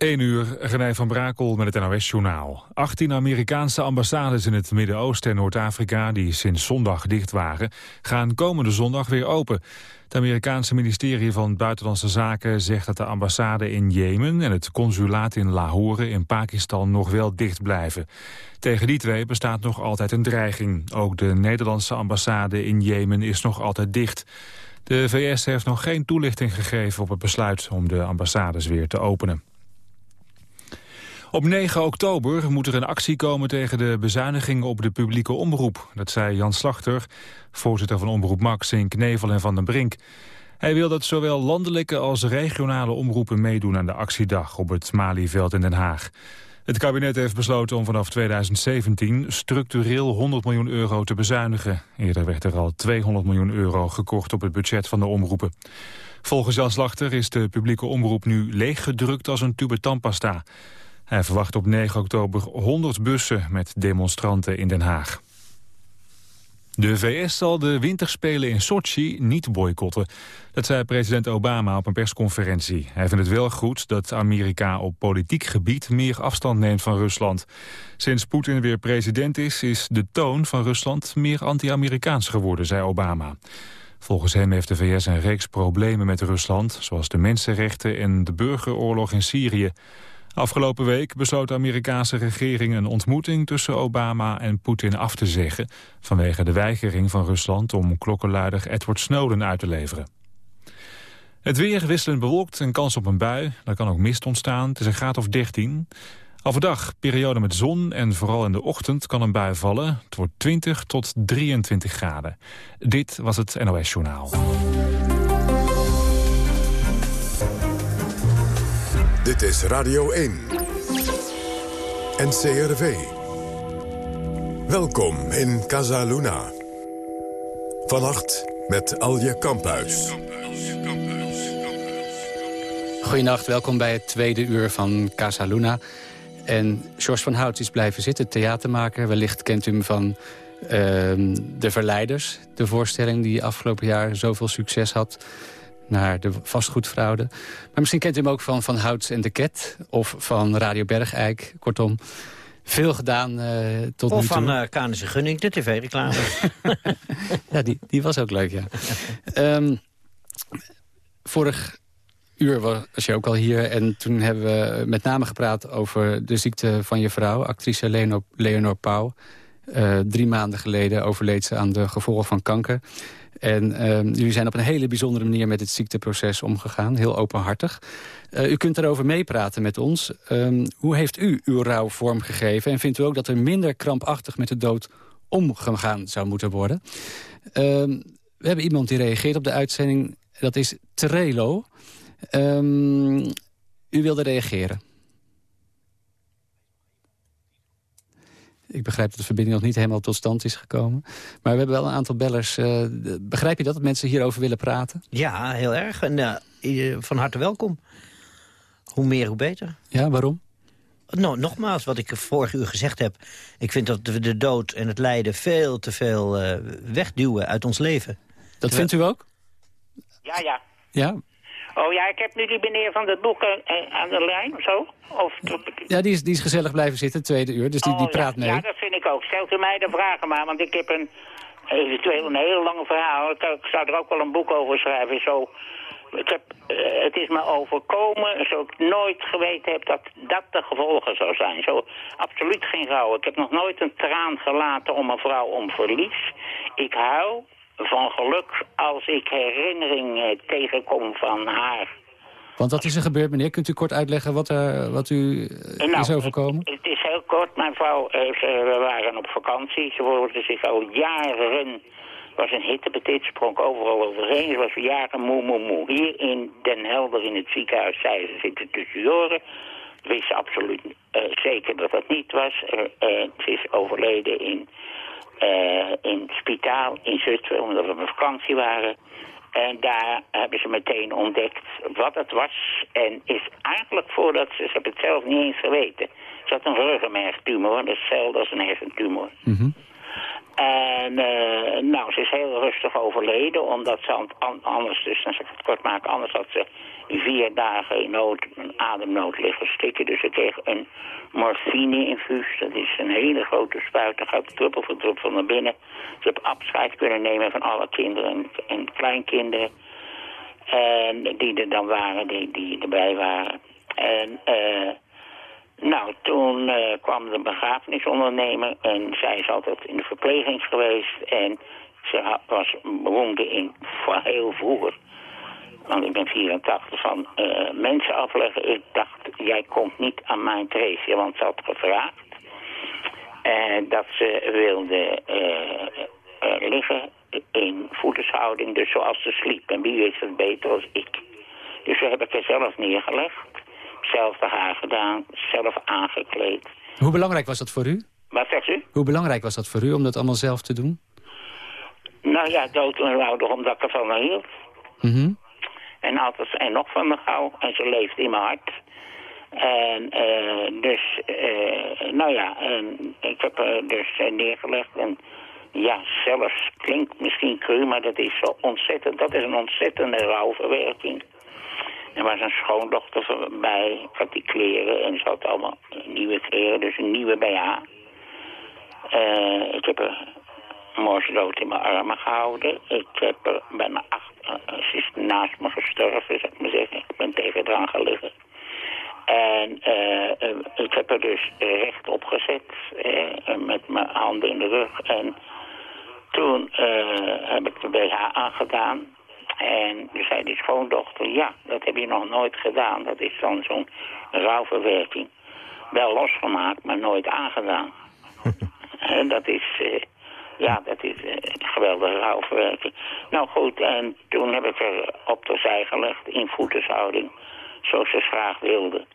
1 uur, René van Brakel met het NOS-journaal. 18 Amerikaanse ambassades in het Midden-Oosten en Noord-Afrika... die sinds zondag dicht waren, gaan komende zondag weer open. Het Amerikaanse ministerie van Buitenlandse Zaken zegt dat de ambassade in Jemen... en het consulaat in Lahore in Pakistan nog wel dicht blijven. Tegen die twee bestaat nog altijd een dreiging. Ook de Nederlandse ambassade in Jemen is nog altijd dicht. De VS heeft nog geen toelichting gegeven op het besluit om de ambassades weer te openen. Op 9 oktober moet er een actie komen tegen de bezuinigingen op de publieke omroep. Dat zei Jan Slachter, voorzitter van Omroep Max in Knevel en Van den Brink. Hij wil dat zowel landelijke als regionale omroepen meedoen aan de actiedag op het Malieveld in Den Haag. Het kabinet heeft besloten om vanaf 2017 structureel 100 miljoen euro te bezuinigen. Eerder werd er al 200 miljoen euro gekort op het budget van de omroepen. Volgens Jan Slachter is de publieke omroep nu leeggedrukt als een tube tandpasta. Hij verwacht op 9 oktober 100 bussen met demonstranten in Den Haag. De VS zal de winterspelen in Sochi niet boycotten. Dat zei president Obama op een persconferentie. Hij vindt het wel goed dat Amerika op politiek gebied meer afstand neemt van Rusland. Sinds Poetin weer president is, is de toon van Rusland meer anti-Amerikaans geworden, zei Obama. Volgens hem heeft de VS een reeks problemen met Rusland... zoals de mensenrechten en de burgeroorlog in Syrië. Afgelopen week besloot de Amerikaanse regering een ontmoeting tussen Obama en Poetin af te zeggen... vanwege de weigering van Rusland om klokkenluider Edward Snowden uit te leveren. Het weer wisselend bewolkt en kans op een bui. Er kan ook mist ontstaan. Het is een graad of 13. Overdag periode met zon en vooral in de ochtend kan een bui vallen. Het wordt 20 tot 23 graden. Dit was het NOS Journaal. Dit is Radio 1. NCRV. Welkom in Casa Luna. Vannacht met Alje Kamphuis. Goedenacht, welkom bij het tweede uur van Casa Luna. En George van Hout is blijven zitten, theatermaker. Wellicht kent u hem van ehm, De Verleiders. De voorstelling die afgelopen jaar zoveel succes had naar de vastgoedfraude. Maar misschien kent u hem ook van Van Houts en de Ket... of van Radio Bergijk, kortom. Veel gedaan uh, tot of nu toe. Of van uh, Kanische Gunning, de tv-reclame. ja, die, die was ook leuk, ja. um, vorig uur was je ook al hier. En toen hebben we met name gepraat over de ziekte van je vrouw. Actrice Leonor, Leonor Pauw. Uh, drie maanden geleden overleed ze aan de gevolgen van kanker. En uh, jullie zijn op een hele bijzondere manier met het ziekteproces omgegaan. Heel openhartig. Uh, u kunt daarover meepraten met ons. Uh, hoe heeft u uw rouw vormgegeven? En vindt u ook dat er minder krampachtig met de dood omgegaan zou moeten worden? Ehm, we hebben iemand die reageert op de uitzending. Dat is Trelo. Ehm, u wilde reageren. Ik begrijp dat de verbinding nog niet helemaal tot stand is gekomen. Maar we hebben wel een aantal bellers. Uh, begrijp je dat, dat mensen hierover willen praten? Ja, heel erg. En uh, van harte welkom. Hoe meer, hoe beter. Ja, waarom? Nou, nogmaals, wat ik vorige uur gezegd heb. Ik vind dat we de dood en het lijden veel te veel uh, wegduwen uit ons leven. Dat vindt u ook? Ja, ja. Ja, Oh ja, ik heb nu die meneer van het boek uh, aan de lijn, of zo? Of... Ja, die is, die is gezellig blijven zitten, tweede uur, dus die, oh, die praat ja. mee. Ja, dat vind ik ook. Stelt u mij de vragen maar, want ik heb een, eventueel een heel lange verhaal. Ik, ik zou er ook wel een boek over schrijven, zo... Ik heb, uh, het is me overkomen, zo ik nooit geweten heb dat dat de gevolgen zou zijn. Zo absoluut geen rouw. Ik heb nog nooit een traan gelaten om een vrouw om verlies. Ik huil van geluk als ik herinneringen tegenkom van haar. Want wat is er gebeurd, meneer? Kunt u kort uitleggen wat, er, wat u nou, is overkomen? Het is heel kort. Mijn vrouw, we waren op vakantie. Ze worden zich al jaren... was een hittepetit, sprong overal overheen. Ze was jaren moe, moe, moe. Hier in Den Helder in het ziekenhuis zei ze zitten tussen joren. Wist absoluut uh, zeker dat dat niet was. Uh, ze is overleden in uh, in het spitaal in Zutphen, omdat we op vakantie waren. En daar hebben ze meteen ontdekt wat het was. En is eigenlijk voordat ze, ze hebben het zelf niet eens geweten. Ze had een ruggenmergtumor, dat is hetzelfde als een hersentumor. Mm. En uh, nou, ze is heel rustig overleden, omdat ze anders, dus als ik het kort maak, anders had ze vier dagen nood, een ademnood liggen stikken. Dus ik kreeg een morfine-infuus. Dat is een hele grote spuit. Daar gaat druppel voor druppel naar binnen. Ik heb afscheid kunnen nemen van alle kinderen en, en kleinkinderen. En die er dan waren, die, die erbij waren. En uh, nou, toen uh, kwam de begrafenisondernemer en zij is altijd in de verpleging geweest. En ze was beroemde in, heel vroeger, want ik ben 84, van uh, mensen afleggen. Ik dacht, jij komt niet aan mijn treesje, want ze had gevraagd. En dat ze wilde liggen in voetenshouding, dus zoals ze sliep. En wie is het beter als ik? Dus zo heb ik er zelf neergelegd. Zelf de haar gedaan, zelf aangekleed. Hoe belangrijk was dat voor u? Wat zegt u? Hoe belangrijk was dat voor u om dat allemaal zelf te doen? Nou ja, dood en eenvoudig omdat ik ervan hield. Mm -hmm. En altijd en nog van me gauw. En ze leeft in mijn hart. En uh, dus, uh, nou ja, en ik heb er dus neergelegd. En ja, zelfs klinkt misschien cru, maar dat is zo ontzettend. Dat is een ontzettende rouwverwerking. Er was een schoondochter bij. Had die kleren en ze had allemaal nieuwe kleren, dus een nieuwe BH. Uh, ik heb er morsdood in mijn armen gehouden. Ik heb er bijna acht, uh, ze is naast me gestorven, zou ik maar zeggen. Ik ben tegen gaan liggen. En uh, ik heb er dus recht op gezet, met mijn handen in de rug. En toen heb ik de BH aangedaan. En toen zei die schoondochter, ja, dat heb je nog nooit gedaan. Dat is dan zo'n rouwverwerking. Wel losgemaakt, maar nooit aangedaan. en dat is, uh, ja, dat is uh, een geweldige rouwverwerking. Nou goed, en toen heb ik er op de zij gelegd in voetenshouding. Zoals ze graag wilde.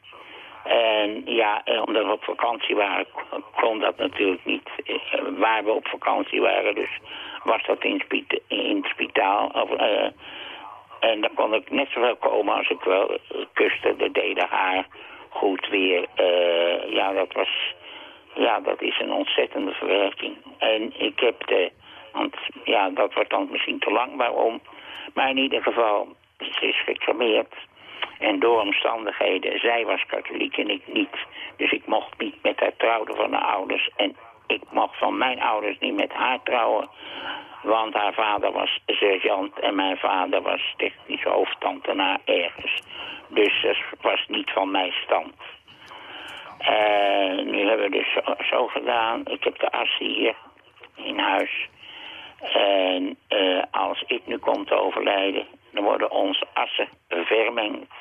En ja, omdat we op vakantie waren, kon dat natuurlijk niet. Waar we op vakantie waren, dus was dat in, het spitaal. Of, uh, en dan kon ik net zoveel komen als ik wel kuste. De deden haar goed weer. Ja, dat was... Ja, dat is een ontzettende verwerking. En ik heb de... Want ja, dat wordt dan misschien te lang waarom. Maar in ieder geval, ze is gecremeerd. En door omstandigheden, zij was katholiek en ik niet. Dus ik mocht niet met haar trouwen van de ouders. En ik mocht van mijn ouders niet met haar trouwen. Want haar vader was sergeant en mijn vader was technisch hoofdambtenaar ergens. Dus dat was niet van mijn stand. Uh, nu hebben we dus zo, gedaan. Ik heb de as hier in huis. En uh, als ik nu kom te overlijden, dan worden onze assen vermengd.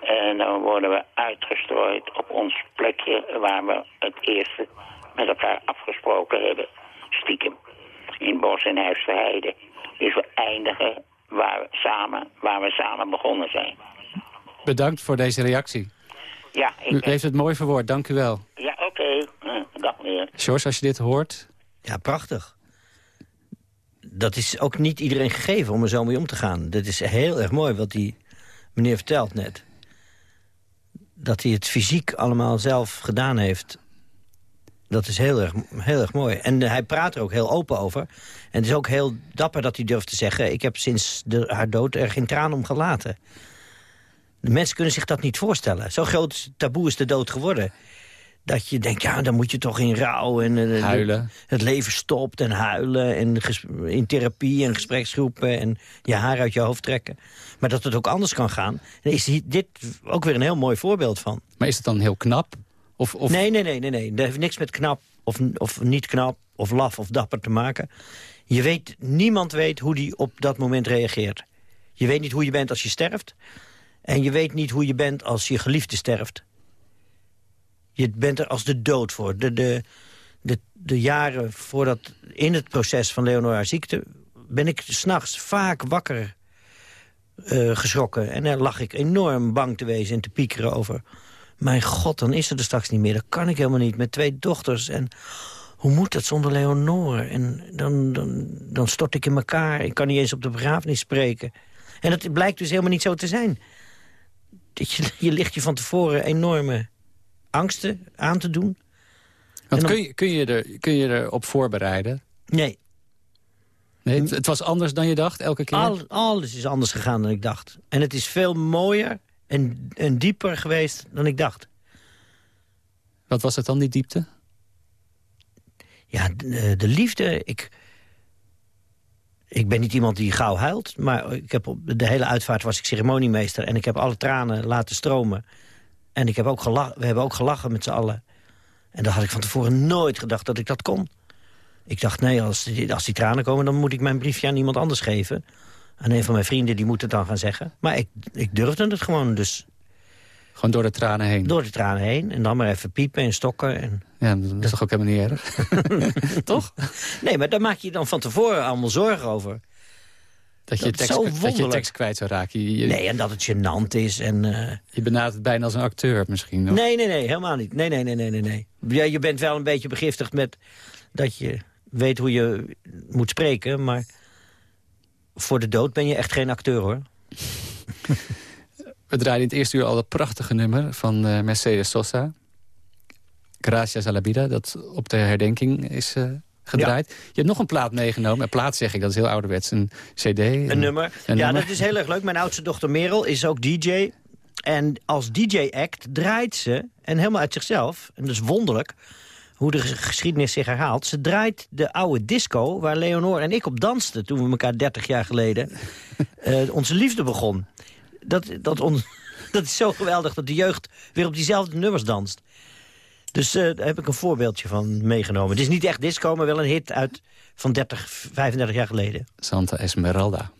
En dan worden we uitgestrooid op ons plekje waar we het eerste met elkaar afgesproken hebben. Stiekem. In Bos en Heide. Dus we eindigen waar we, samen, waar we samen begonnen zijn. Bedankt voor deze reactie. Ja, ik... U heeft het mooi verwoord, dank u wel. Ja, oké. Okay. Uh, dag meneer. George, als je dit hoort... Ja, prachtig. Dat is ook niet iedereen gegeven om er zo mee om te gaan. Dat is heel erg mooi wat die meneer vertelt net. Dat hij het fysiek allemaal zelf gedaan heeft dat is heel erg, heel erg mooi. En hij praat er ook heel open over. En het is ook heel dapper dat hij durft te zeggen... ik heb sinds haar dood er geen traan om gelaten. De mensen kunnen zich dat niet voorstellen. Zo groot taboe is de dood geworden. Dat je denkt, ja, dan moet je toch in rouw en uh, huilen. het leven stopt en huilen. En in therapie en gespreksgroepen en je haar uit je hoofd trekken. Maar dat het ook anders kan gaan. is dit ook weer een heel mooi voorbeeld van. Maar is het dan heel knap of, of... Nee, nee, nee, nee, nee. Dat heeft niks met knap of, of niet knap of laf of dapper te maken. Je weet, niemand weet hoe die op dat moment reageert. Je weet niet hoe je bent als je sterft. En je weet niet hoe je bent als je geliefde sterft. Je bent er als de dood voor. De, de, de, de jaren voordat, in het proces van Leonora ziekte... ben ik s'nachts vaak wakker uh, geschrokken. En dan lag ik enorm bang te wezen en te piekeren over mijn god, dan is ze er straks niet meer. Dat kan ik helemaal niet, met twee dochters. En hoe moet dat zonder Leonore? En dan, dan, dan stort ik in elkaar. Ik kan niet eens op de begrafenis spreken. En dat blijkt dus helemaal niet zo te zijn. Je, je ligt je van tevoren enorme angsten aan te doen. Want kun, je, kun, je er, kun je erop voorbereiden? Nee. nee het, het, was anders dan je dacht, elke keer? Al, alles is anders gegaan dan ik dacht. En het is veel mooier en, en dieper geweest dan ik dacht. Wat was het dan, die diepte? Ja, de, de liefde, ik... Ik ben niet iemand die gauw huilt, maar ik heb op de hele uitvaart was ik ceremoniemeester... en ik heb alle tranen laten stromen. En ik heb ook gelachen, we hebben ook gelachen met z'n allen. En dat had ik van tevoren nooit gedacht dat ik dat kon. Ik dacht, nee, als die, als die tranen komen... dan moet ik mijn briefje aan iemand anders geven. Aan een van mijn vrienden, die moet het dan gaan zeggen. Maar ik, ik durfde het gewoon, dus Gewoon door de tranen heen? door de tranen heen. En dan maar even piepen en stokken. En... Ja, dat is toch ook helemaal niet erg? Toch? Nee, maar daar maak je dan van tevoren allemaal zorgen over. Dat je, Dat tekst, dat je tekst kwijt zou raken. Je, je, Nee, en dat het gênant is. En, eh, je benadert het bijna als een acteur misschien. of- Nee, nee, nee, helemaal niet. Nee, nee, nee, nee, nee, nee. Ja, je bent wel een beetje begiftigd met dat je weet hoe je moet spreken, maar voor de dood ben je echt geen acteur, hoor. We draaiden in het eerste uur al dat prachtige nummer van eh, Mercedes Sosa. Gracias a la vida, dat op de herdenking is eh, gedraaid. Je hebt nog een plaat meegenomen. Een plaat zeg ik, dat is heel ouderwets. Een cd. Een nummer. een ja, nummer. dat is heel erg leuk. Mijn oudste dochter Merel is ook DJ. En als DJ-act draait ze, en helemaal uit zichzelf... en dat is wonderlijk hoe de geschiedenis zich herhaalt... ze draait de oude disco waar Leonor en ik op dansten... toen we elkaar 30 jaar geleden eh, onze liefde begon. Dat, dat, on- dat is zo geweldig dat de jeugd weer op diezelfde nummers danst. Dus eh, daar heb ik een voorbeeldje van meegenomen. Het is niet echt disco, maar wel een hit uit van 30, 35 jaar geleden. Santa Esmeralda.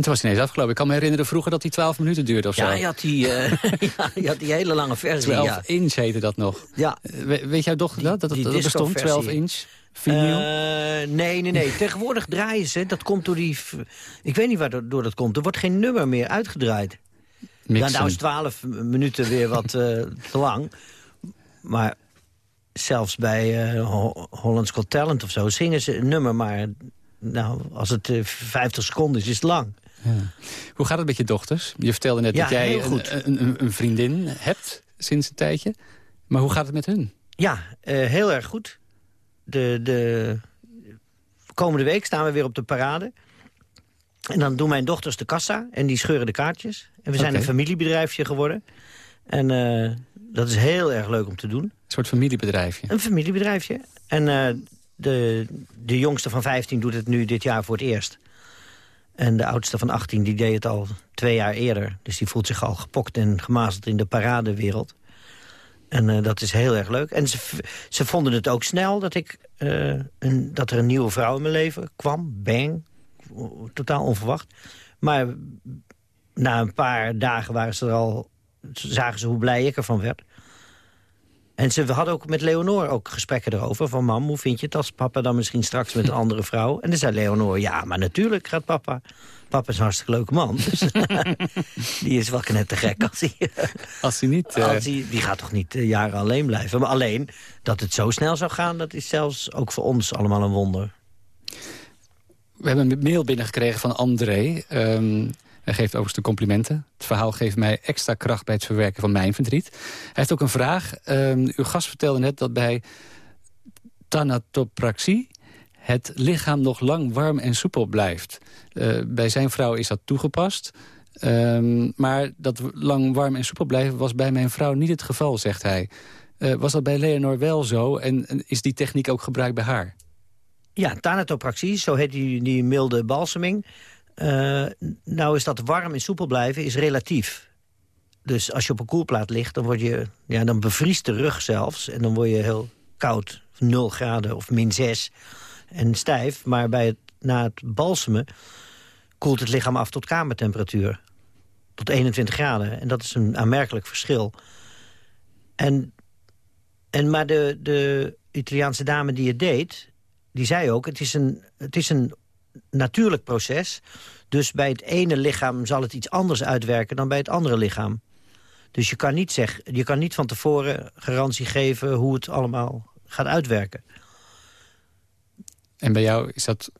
En toen was hij ineens afgelopen. Ik kan me herinneren vroeger dat hij 12 minuten duurde of zo. Ja, je had die, eh, ja, je had die hele lange versie. 12 Ja. inch heette dat nog. Ja. Eh, we- weet jouw dochter dat? Dat, die dat, bestond, disco-versie. 12 inch? Vinyl? Eh, nee, nee, nee. Tegenwoordig draaien ze. Dat komt door die... Ik weet niet waardoor dat komt. Er wordt geen nummer meer uitgedraaid. Ja, Mixen. nou is 12 minuten weer wat te lang. Maar zelfs bij Ho- Holland's Got Talent of zo... zingen ze een nummer, maar nou, als het eh, 50 seconden is, is het lang. Hoe gaat het met je dochters? Je vertelde net Ja, dat jij een, een, een, vriendin hebt sinds een tijdje. Maar hoe gaat het met hun? Ja, eh, heel erg goed. De, de komende week staan we weer op de parade. En dan doen mijn dochters de kassa en die scheuren de kaartjes. En we zijn een familiebedrijfje geworden. En eh, dat is heel erg leuk om te doen. Een soort familiebedrijfje. Een familiebedrijfje. En eh, de, de jongste van 15 doet het nu dit jaar voor het eerst. En de oudste van 18 die deed het al twee jaar eerder. Dus die voelt zich al gepokt en gemazeld in de paradewereld. En eh, dat is heel erg leuk. En ze, ze vonden het ook snel dat, ik, eh, een, dat er een nieuwe vrouw in mijn leven kwam. Bang. Totaal onverwacht. Maar na een paar dagen waren ze er al, zagen ze hoe blij ik ervan werd. En ze hadden ook met Leonor ook gesprekken erover. Van mam, hoe vind je het als papa dan misschien straks met een andere vrouw? En dan zei Leonor, ja, maar natuurlijk gaat papa. Papa is een hartstikke leuke man. Dus die is wel net te gek als hij... Als hij niet... eh, Als hij, die gaat toch niet eh, jaren alleen blijven. Maar alleen dat het zo snel zou gaan... dat is zelfs ook voor ons allemaal een wonder. We hebben een mail binnengekregen van André. Ehm, hij geeft overigens de complimenten. Het verhaal geeft mij extra kracht bij het verwerken van mijn verdriet. Hij heeft ook een vraag. Ehm, uw gast vertelde net dat bij thanatopraxie... het lichaam nog lang warm en soepel blijft. Eh, bij zijn vrouw is dat toegepast. Ehm, maar dat lang warm en soepel blijven was bij mijn vrouw niet het geval, zegt hij. Eh, was dat bij Leonor wel zo en, en is die techniek ook gebruikt bij haar? Ja, thanatopraxie, zo heet die, die milde balseming. Eh, nou is dat warm en soepel blijven, is relatief. Dus als je op een koelplaat ligt, dan, word je, ja, dan bevriest de rug zelfs. En dan word je heel koud, 0 graden of min 6 en stijf. Maar bij het, na het balsemen koelt het lichaam af tot kamertemperatuur. Tot 21 graden. En dat is een aanmerkelijk verschil. En, en maar de, de Italiaanse dame die het deed... die zei ook, het is, een, het is een natuurlijk proces. Dus bij het ene lichaam zal het iets anders uitwerken... dan bij het andere lichaam. Dus je kan niet, zeg, je kan niet van tevoren garantie geven... hoe het allemaal gaat uitwerken. En bij jou is dat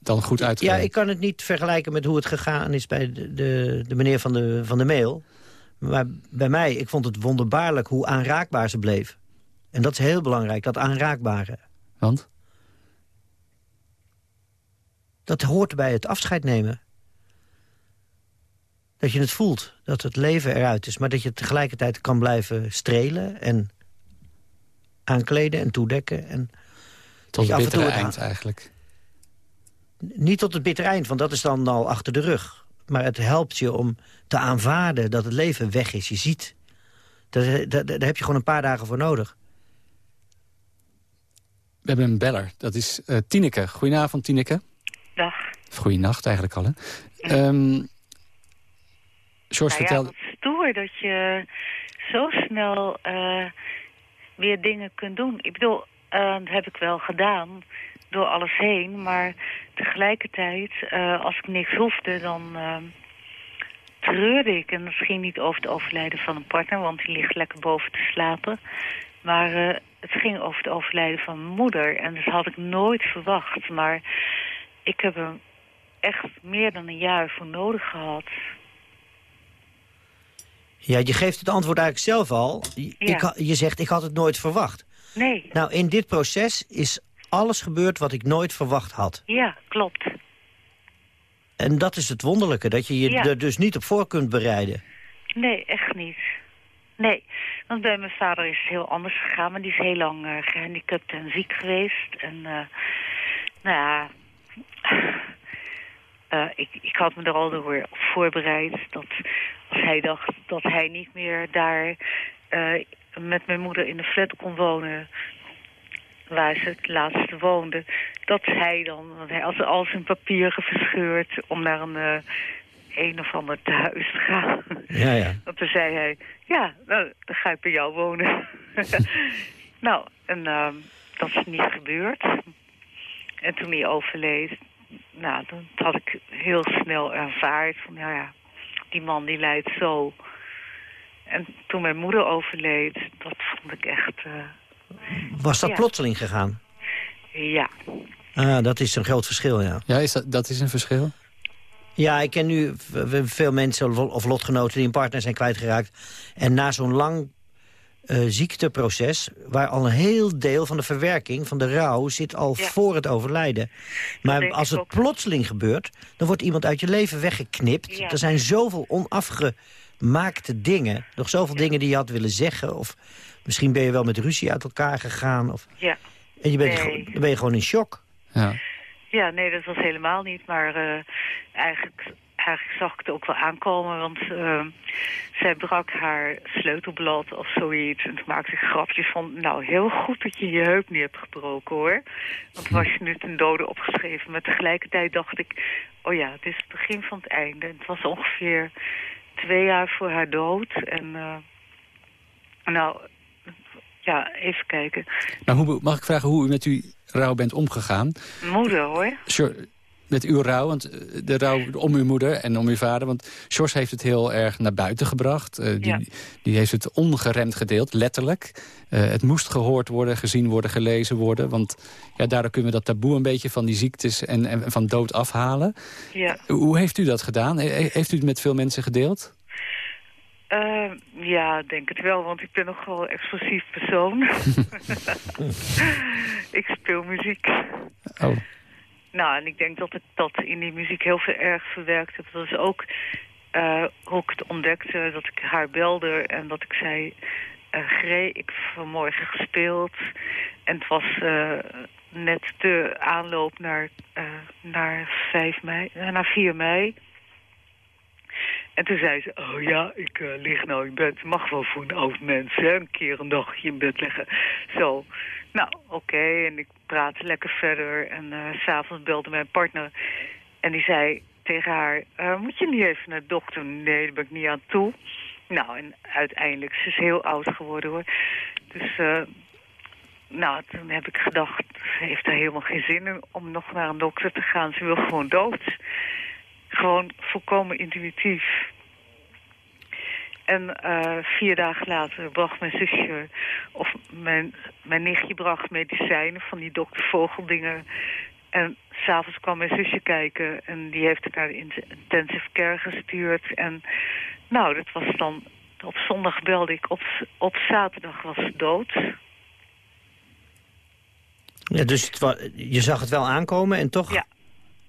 dan goed Ja, uitgewerkt? ik kan het niet vergelijken met hoe het gegaan is... bij de, de, de meneer van de, van de mail. Maar bij mij, ik vond het wonderbaarlijk hoe aanraakbaar ze bleef. En dat is heel belangrijk, dat aanraakbare. Want? Dat hoort bij het afscheid nemen. Dat je het voelt, dat het leven eruit is... maar dat je tegelijkertijd kan blijven strelen en aankleden en toedekken. En Tot je het af en toe bittere het eind eigenlijk. niet tot het bitter eind, want dat is dan al achter de rug. Maar het helpt je om te aanvaarden dat het leven weg is. Je ziet, daar, daar, daar heb je gewoon een paar dagen voor nodig. We hebben een beller. Dat is eh Tineke. Goedenavond, Tineke. Of goeienacht eigenlijk al, hè. Ehm George Nou ja, vertelde... stoer dat je zo snel eh, weer dingen kunt doen. Ik bedoel, eh, dat heb ik wel gedaan door alles heen. Maar tegelijkertijd, eh, als ik niks hoefde, dan treurde ik. En ging niet over het overlijden van een partner, want die ligt lekker boven te slapen. Maar het ging over het overlijden van mijn moeder. En dat had ik nooit verwacht. Maar ik heb er echt meer dan een jaar voor nodig gehad. Ja, je geeft het antwoord eigenlijk zelf al. Je- Ja. Ik, je zegt, ik had het nooit verwacht. Nee, Nou, in dit proces is alles gebeurd wat ik nooit verwacht had. ja, klopt. En dat is het wonderlijke, dat je je Ja. er dus niet op voor kunt bereiden. Nee, echt niet. Nee, want bij mijn vader is het heel anders gegaan. Maar die is heel lang eh, gehandicapt en ziek geweest. En eh, nou ja, eh, ik, ik had me er al door voorbereid. Dat als hij dacht dat hij niet meer daar eh, met mijn moeder in de flat kon wonen... waar ze het laatste woonde... dat hij dan, want hij had al zijn papieren verscheurd om naar een eh, een of ander thuis te gaan. Ja, ja. Want toen zei hij, ja, nou, dan ga ik bij jou wonen. nou, en ehm, dat is niet gebeurd. En toen hij overleed, nou, dan had ik heel snel ervaard van, nou ja, die man die lijdt zo. En toen mijn moeder overleed, dat vond ik echt, eh, Was dat Ja. plotseling gegaan? ja. Ah, dat is een groot verschil, ja. Ja, is dat, dat is een verschil? Ja, ik ken nu veel mensen of- of lotgenoten die een partner zijn kwijtgeraakt. En na zo'n lang eh, ziekteproces, waar al een heel deel van de verwerking, van de rouw, zit al Ja. voor het overlijden. Maar als het ook. plotseling gebeurt, dan wordt iemand uit je leven weggeknipt. Ja. Er zijn zoveel onafgemaakte dingen. Nog zoveel dingen die je had willen zeggen. Of misschien ben je wel met ruzie uit elkaar gegaan. Of, Ja. en je bent, Nee. dan ben je gewoon in shock. Ja. Ja, nee, dat was helemaal niet. Maar eh, eigenlijk, eigenlijk zag ik het ook wel aankomen. Want eh, zij brak haar sleutelblad of zoiets. En toen maakte ik grapjes van... Nou, heel goed dat je je heup niet hebt gebroken, hoor. Want was je nu ten dode opgeschreven. Maar tegelijkertijd dacht ik... Oh ja, het is het begin van het einde. Het was ongeveer twee jaar voor haar dood. En eh, nou... Ja, even kijken. Nou, hoe, mag ik vragen hoe u met uw rouw bent omgegaan? Moeder, hoor. Met uw rouw, want eh, de rouw om uw moeder en om uw vader. Want Sjors heeft het heel erg naar buiten gebracht. Eh, die, Ja. die heeft het ongeremd gedeeld, letterlijk. Eh, het moest gehoord worden, gezien worden, gelezen worden. Want ja, daardoor kunnen we dat taboe een beetje van die ziektes en, en van dood afhalen. Ja. Hoe heeft u dat gedaan? He- Heeft u het met veel mensen gedeeld? Eh, ja, denk het wel, want ik ben nogal een explosief persoon. ik speel muziek. Oh, Nou, en ik denk dat ik dat in die muziek heel veel erg verwerkt heb. Dat is ook eh, hoe ik het ontdekte, dat ik haar belde en dat ik zei... eh Gree, ik heb vanmorgen gespeeld. En het was eh, net de aanloop naar, naar, 5 mei, naar 4 mei. En toen zei ze, oh ja, ik lig nou in bed. Mag wel voor een oud mens, hè, een keer een dagje in bed liggen. Zo, nou, oké, en ik praatte lekker verder. En s s'avonds belde mijn partner en die zei tegen haar... eh, moet je niet even naar de dokter? Nee, daar ben ik niet aan toe. Nou, en uiteindelijk, ze is heel oud geworden, hoor. Dus, eh, nou, toen heb ik gedacht, ze heeft er helemaal geen zin in om nog naar een dokter te gaan. Ze wil gewoon dood. Gewoon volkomen intuïtief. En eh, vier dagen later bracht mijn zusje, of mijn, mijn nichtje bracht medicijnen van die dokter Vogeldingen. En s'avonds kwam mijn zusje kijken en die heeft het naar de int- intensive care gestuurd. En nou, dat was dan, op zondag belde ik, op, op zaterdag was ze dood. Ja, dus het je zag het wel aankomen en toch Ja.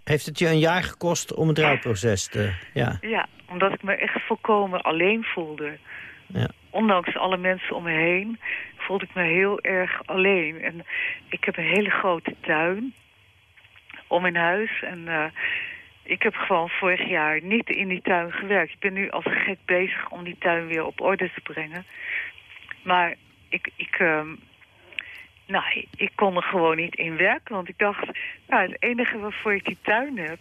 heeft het je een jaar gekost om het rouwproces te... Ja, Ja, omdat ik me echt volkomen alleen voelde. ja. Ondanks alle mensen om me heen voelde ik me heel erg alleen. En ik heb een hele grote tuin om mijn huis. En eh, ik heb gewoon vorig jaar niet in die tuin gewerkt. Ik ben nu als gek bezig om die tuin weer op orde te brengen. Maar ik, ik, ehm, nou, ik kon er gewoon niet in werken. Want ik dacht, nou, het enige waarvoor ik die tuin heb...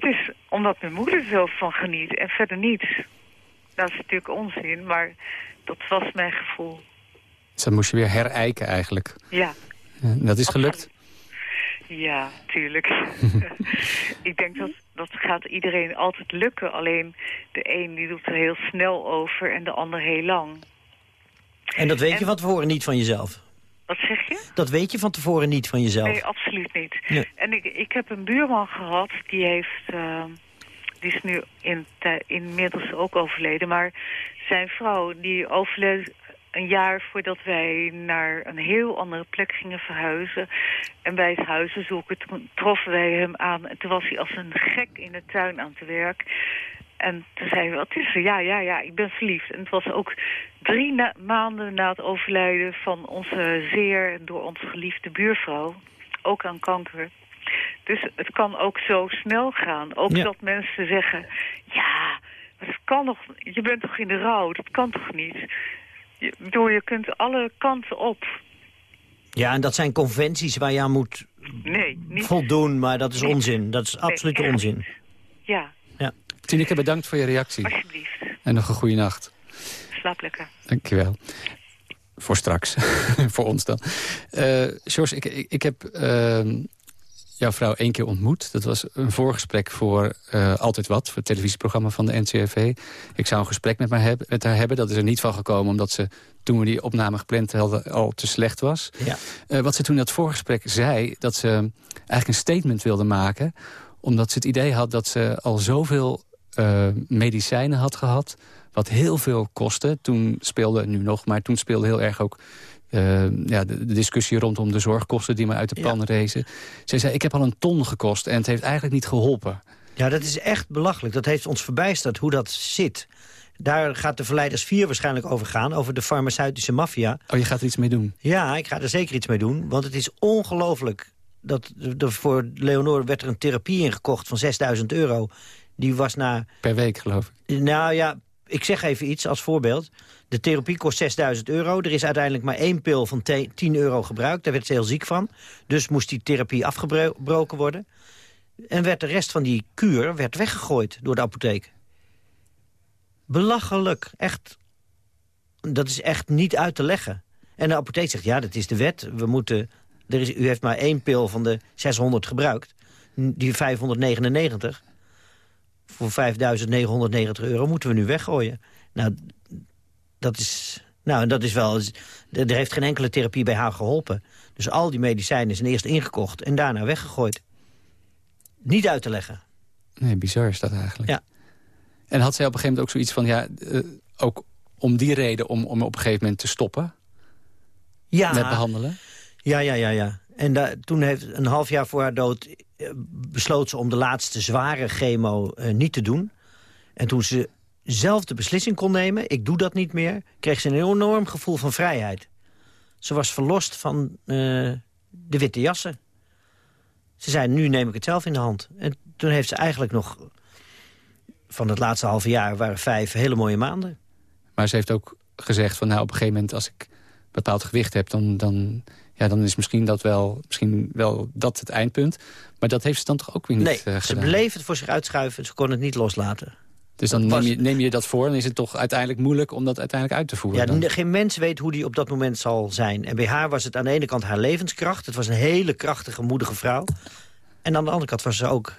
dat is omdat mijn moeder er zo van geniet en verder niets. Dat is natuurlijk onzin, maar dat was mijn gevoel. dus dat moest je weer herijken eigenlijk. Ja, En dat is gelukt. ja, tuurlijk. ik denk dat dat gaat iedereen altijd lukken. Alleen de een die doet er heel snel over en de ander heel lang. En dat weet je En- van tevoren niet van jezelf? Wat zeg je? Dat weet je van tevoren niet van jezelf? Nee, absoluut niet. Nee. En ik, ik heb een buurman gehad, die heeft... eh, die is nu in, inmiddels ook overleden. Maar zijn vrouw, die overleed een jaar voordat wij naar een heel andere plek gingen verhuizen. En bij het huizen zoeken, troffen wij hem aan. En toen was hij als een gek in de tuin aan het werk. En toen zei hij, wat is er? Ja, ja, ja, ik ben verliefd. En het was ook drie na- maanden na het overlijden van onze zeer door onze geliefde buurvrouw. Ook aan kanker. Dus het kan ook zo snel gaan. Ook Ja. dat mensen zeggen, ja, dat kan nog, je bent toch in de rouw, dat kan toch niet? Je, bedoel, je kunt alle kanten op. Ja, en dat zijn conventies waar je aan moet Nee, niet. voldoen, maar dat is onzin. Dat is absolute echt onzin. Ja, Tineke, bedankt voor je reactie. alsjeblieft. En nog een goede nacht. Slaap lekker. Dankjewel. Voor straks. voor ons dan. Eh George, ik, ik, ik heb ehm, jouw vrouw één keer ontmoet. Dat was een voorgesprek voor eh, Altijd Wat, voor het televisieprogramma van de NCRV. Ik zou een gesprek met, haar hebben, met haar hebben. Dat is er niet van gekomen, omdat ze toen we die opname gepland hadden al te slecht was. Ja. Eh, wat ze toen in dat voorgesprek zei, dat ze eigenlijk een statement wilde maken. Omdat ze het idee had dat ze al zoveel eh, medicijnen had gehad. Wat heel veel kostte. Toen speelde, nu nog, maar toen speelde heel erg ook... eh, ja, de, de discussie rondom de zorgkosten die maar uit de Ja. pan rezen. Ze zei, ik heb al een ton gekost en het heeft eigenlijk niet geholpen. Ja, dat is echt belachelijk. Dat heeft ons verbijsterd hoe dat zit. Daar gaat de Verleiders 4 waarschijnlijk over gaan. Over de farmaceutische maffia. Oh, je gaat er iets mee doen. Ja, ik ga er zeker iets mee doen. Want het is ongelooflijk. Dat er voor Leonore werd er een therapie ingekocht van 6000 euro. Die was na... Per week, geloof ik. Nou ja, ik zeg even iets als voorbeeld. De therapie kost 6000 euro. Er is uiteindelijk maar één pil van te- 10 euro gebruikt. Daar werd ze heel ziek van. Dus moest die therapie afgebroken worden. En werd de rest van die kuur werd weggegooid door de apotheek. Belachelijk. Echt. Dat is echt niet uit te leggen. En de apotheek zegt, ja, dat is de wet. We moeten, er is, u heeft maar één pil van de 600 gebruikt. Die 599 voor 5.990 euro moeten we nu weggooien. Nou, dat is, nou, dat is wel... Er heeft geen enkele therapie bij haar geholpen. Dus al die medicijnen zijn eerst ingekocht en daarna weggegooid. Niet uit te leggen. Nee, bizar is dat eigenlijk. Ja. En had zij op een gegeven moment ook zoiets van... ja, eh, ook om die reden om, om op een gegeven moment te stoppen Ja, met behandelen? ja, ja, ja. ja. En da- toen heeft een half jaar voor haar dood besloot ze om de laatste zware chemo eh, niet te doen. En toen ze zelf de beslissing kon nemen, ik doe dat niet meer... kreeg ze een enorm gevoel van vrijheid. Ze was verlost van eh, de witte jassen. Ze zei, nu neem ik het zelf in de hand. En toen heeft ze eigenlijk nog... van het laatste halve jaar waren vijf hele mooie maanden. Maar ze heeft ook gezegd van nou op een gegeven moment als ik bepaald gewicht heb, dan, dan, ja, dan is misschien dat wel, misschien wel dat het eindpunt. Maar dat heeft ze dan toch ook weer niet Nee, eh, ze gedaan. bleef het voor zich uitschuiven. Ze kon het niet loslaten. dus dan neem je, neem je dat voor en is het toch uiteindelijk moeilijk om dat uiteindelijk uit te voeren. Ja, dan? geen mens weet hoe die op dat moment zal zijn. En bij haar was het aan de ene kant haar levenskracht. Het was een hele krachtige, moedige vrouw. En aan de andere kant was ze ook,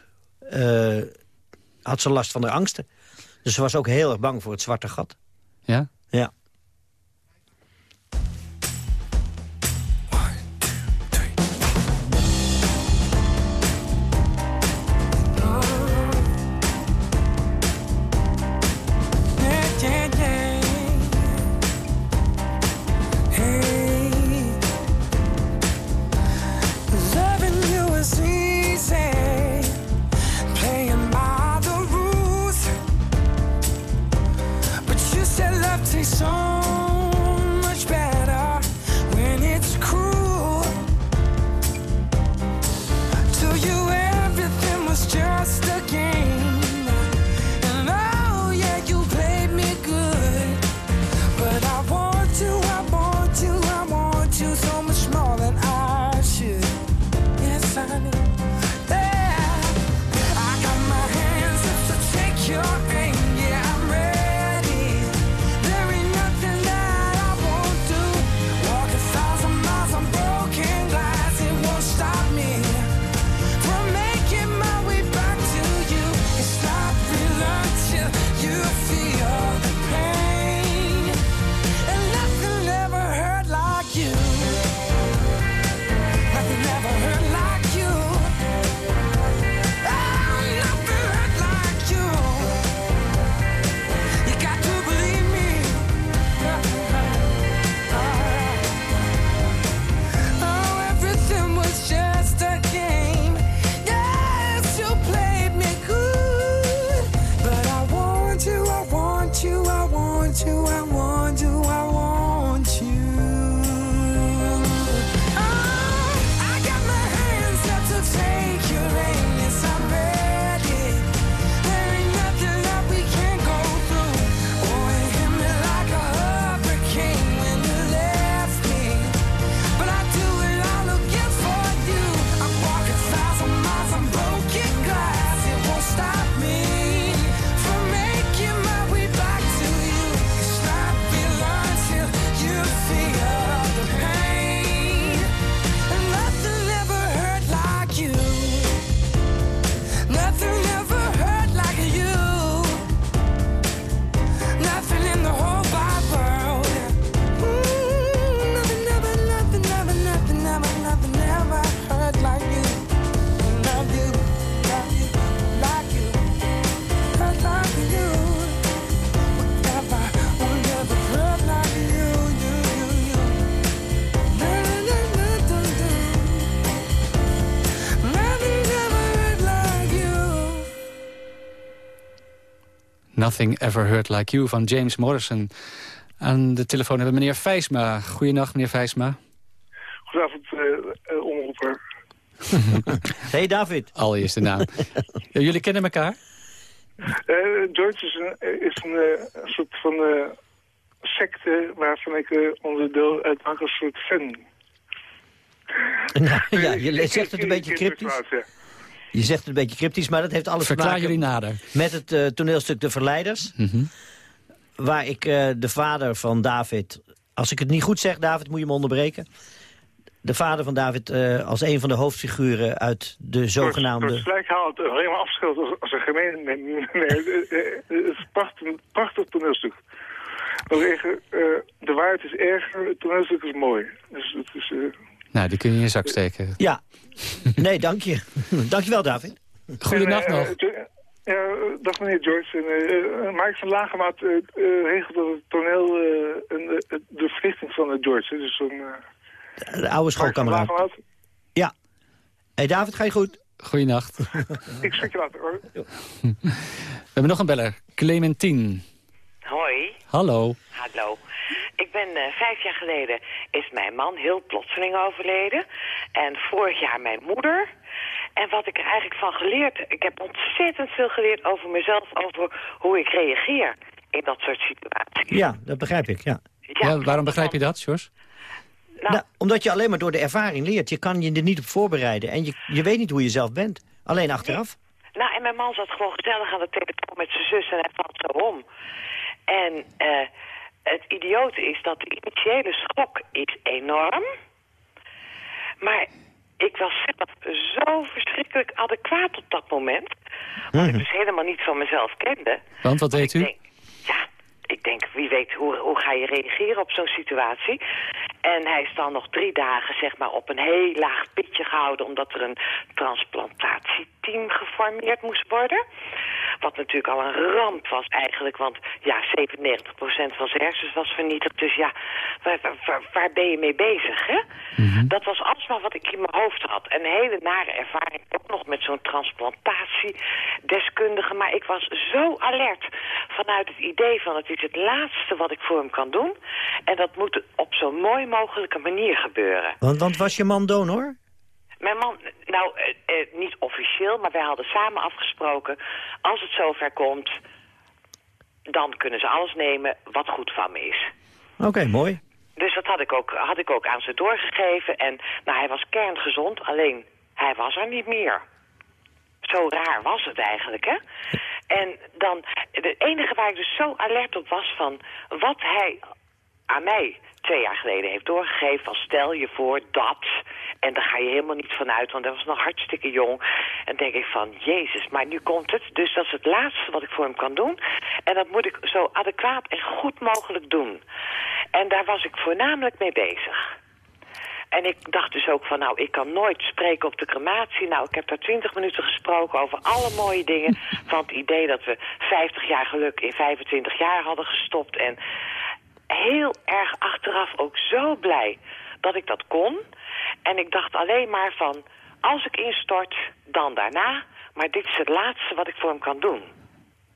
eh, had ze last van haar angsten. Dus ze was ook heel erg bang voor het zwarte gat. Ja? Ja. Nothing Ever Hurt Like You van James Morrison. Aan de telefoon hebben we meneer Vijsma. Goedenacht, meneer Vijsma. Goedenavond, uh, omroeper. hey David. Al is de naam. Ja, jullie kennen elkaar? Uh, George is een, is een, uh, een soort van uh, secte waarvan ik onderdeel uitmaak als soort fan. Nou, ja, je zegt het een beetje cryptisch. Je zegt het een beetje cryptisch, maar dat heeft alles Verklaar te maken jullie nader. met het uh, toneelstuk De Verleiders. Mm -hmm. Waar ik uh, de vader van David... Als ik het niet goed zeg, David, moet je me onderbreken. De vader van David uh, als een van de hoofdfiguren uit de zogenaamde... Het gelijk haalt helemaal afschuld als, als een gemeen... Nee, nee, het is een prachtig, prachtig toneelstuk. De waarheid is erger, het toneelstuk is mooi. Dus het is... Nou, die kun je in je zak steken. Ja. Nee, dank je. dank je wel, David. Goedenacht nog. Ja, dag meneer George. En, uh, Mike van Lagemaat uh, uh, regelt dat het toneel een, de verlichting van de George. Dus een, de oude schoolkameraad. Ja. hey David, ga je goed? Goedenacht. Ik spreek je later hoor. We hebben nog een beller. Clementine. Hoi. Hallo. Hallo. Ben uh, vijf jaar geleden is mijn man heel plotseling overleden. En vorig jaar mijn moeder. En wat ik er eigenlijk van geleerd... Ik heb ontzettend veel geleerd over mezelf, over hoe ik reageer in dat soort situaties. Ja, dat begrijp ik, ja. Ja, ja waarom begrijp je dat, Jos? Nou, nou, omdat je alleen maar door de ervaring leert. Je kan je er niet op voorbereiden. En je, je weet niet hoe je zelf bent. Alleen achteraf. Nou, en mijn man zat gewoon gezellig aan de telefoon met zijn zus en hij valt zo om. En... Uh, het idiote is dat de initiële schok is enorm. Maar ik was zelf zo verschrikkelijk adequaat op dat moment. Wat ik dus helemaal niet van mezelf kende. Want wat deed u? Ik denk, wie weet, hoe, hoe ga je reageren op zo'n situatie? En hij is dan nog drie dagen zeg maar, op een heel laag pitje gehouden... omdat er een transplantatieteam geformeerd moest worden. Wat natuurlijk al een ramp was eigenlijk. Want ja, 97% van zijn hersens was vernietigd. Dus ja, waar, waar, waar ben je mee bezig, hè? Mm -hmm. Dat was alsmaar wat ik in mijn hoofd had. Een hele nare ervaring, ook nog met zo'n transplantatiedeskundige. Maar ik was zo alert vanuit het idee van... het is het laatste wat ik voor hem kan doen. En dat moet op zo mooi mogelijke manier gebeuren. Want, want was je man donor? Mijn man, nou, eh, eh, niet officieel, maar wij hadden samen afgesproken... als het zover komt, dan kunnen ze alles nemen wat goed van me is. Oké, okay, mooi. Dus dat had ik, ook, had ik ook aan ze doorgegeven. En nou, hij was kerngezond, alleen hij was er niet meer. Zo raar was het eigenlijk, hè? En dan, het enige waar ik dus zo alert op was van... wat hij aan mij twee jaar geleden heeft doorgegeven... van stel je voor dat... en daar ga je helemaal niet van uit, want hij was nog hartstikke jong. En denk ik van, jezus, maar nu komt het. Dus dat is het laatste wat ik voor hem kan doen. En dat moet ik zo adequaat en goed mogelijk doen. En daar was ik voornamelijk mee bezig. En ik dacht dus ook van, nou, ik kan nooit spreken op de crematie. Nou, ik heb daar twintig minuten gesproken over alle mooie dingen. Van het idee dat we 50 jaar geluk in 25 jaar hadden gestopt. En heel erg achteraf ook zo blij dat ik dat kon. En ik dacht alleen maar van, als ik instort, dan daarna. Maar dit is het laatste wat ik voor hem kan doen.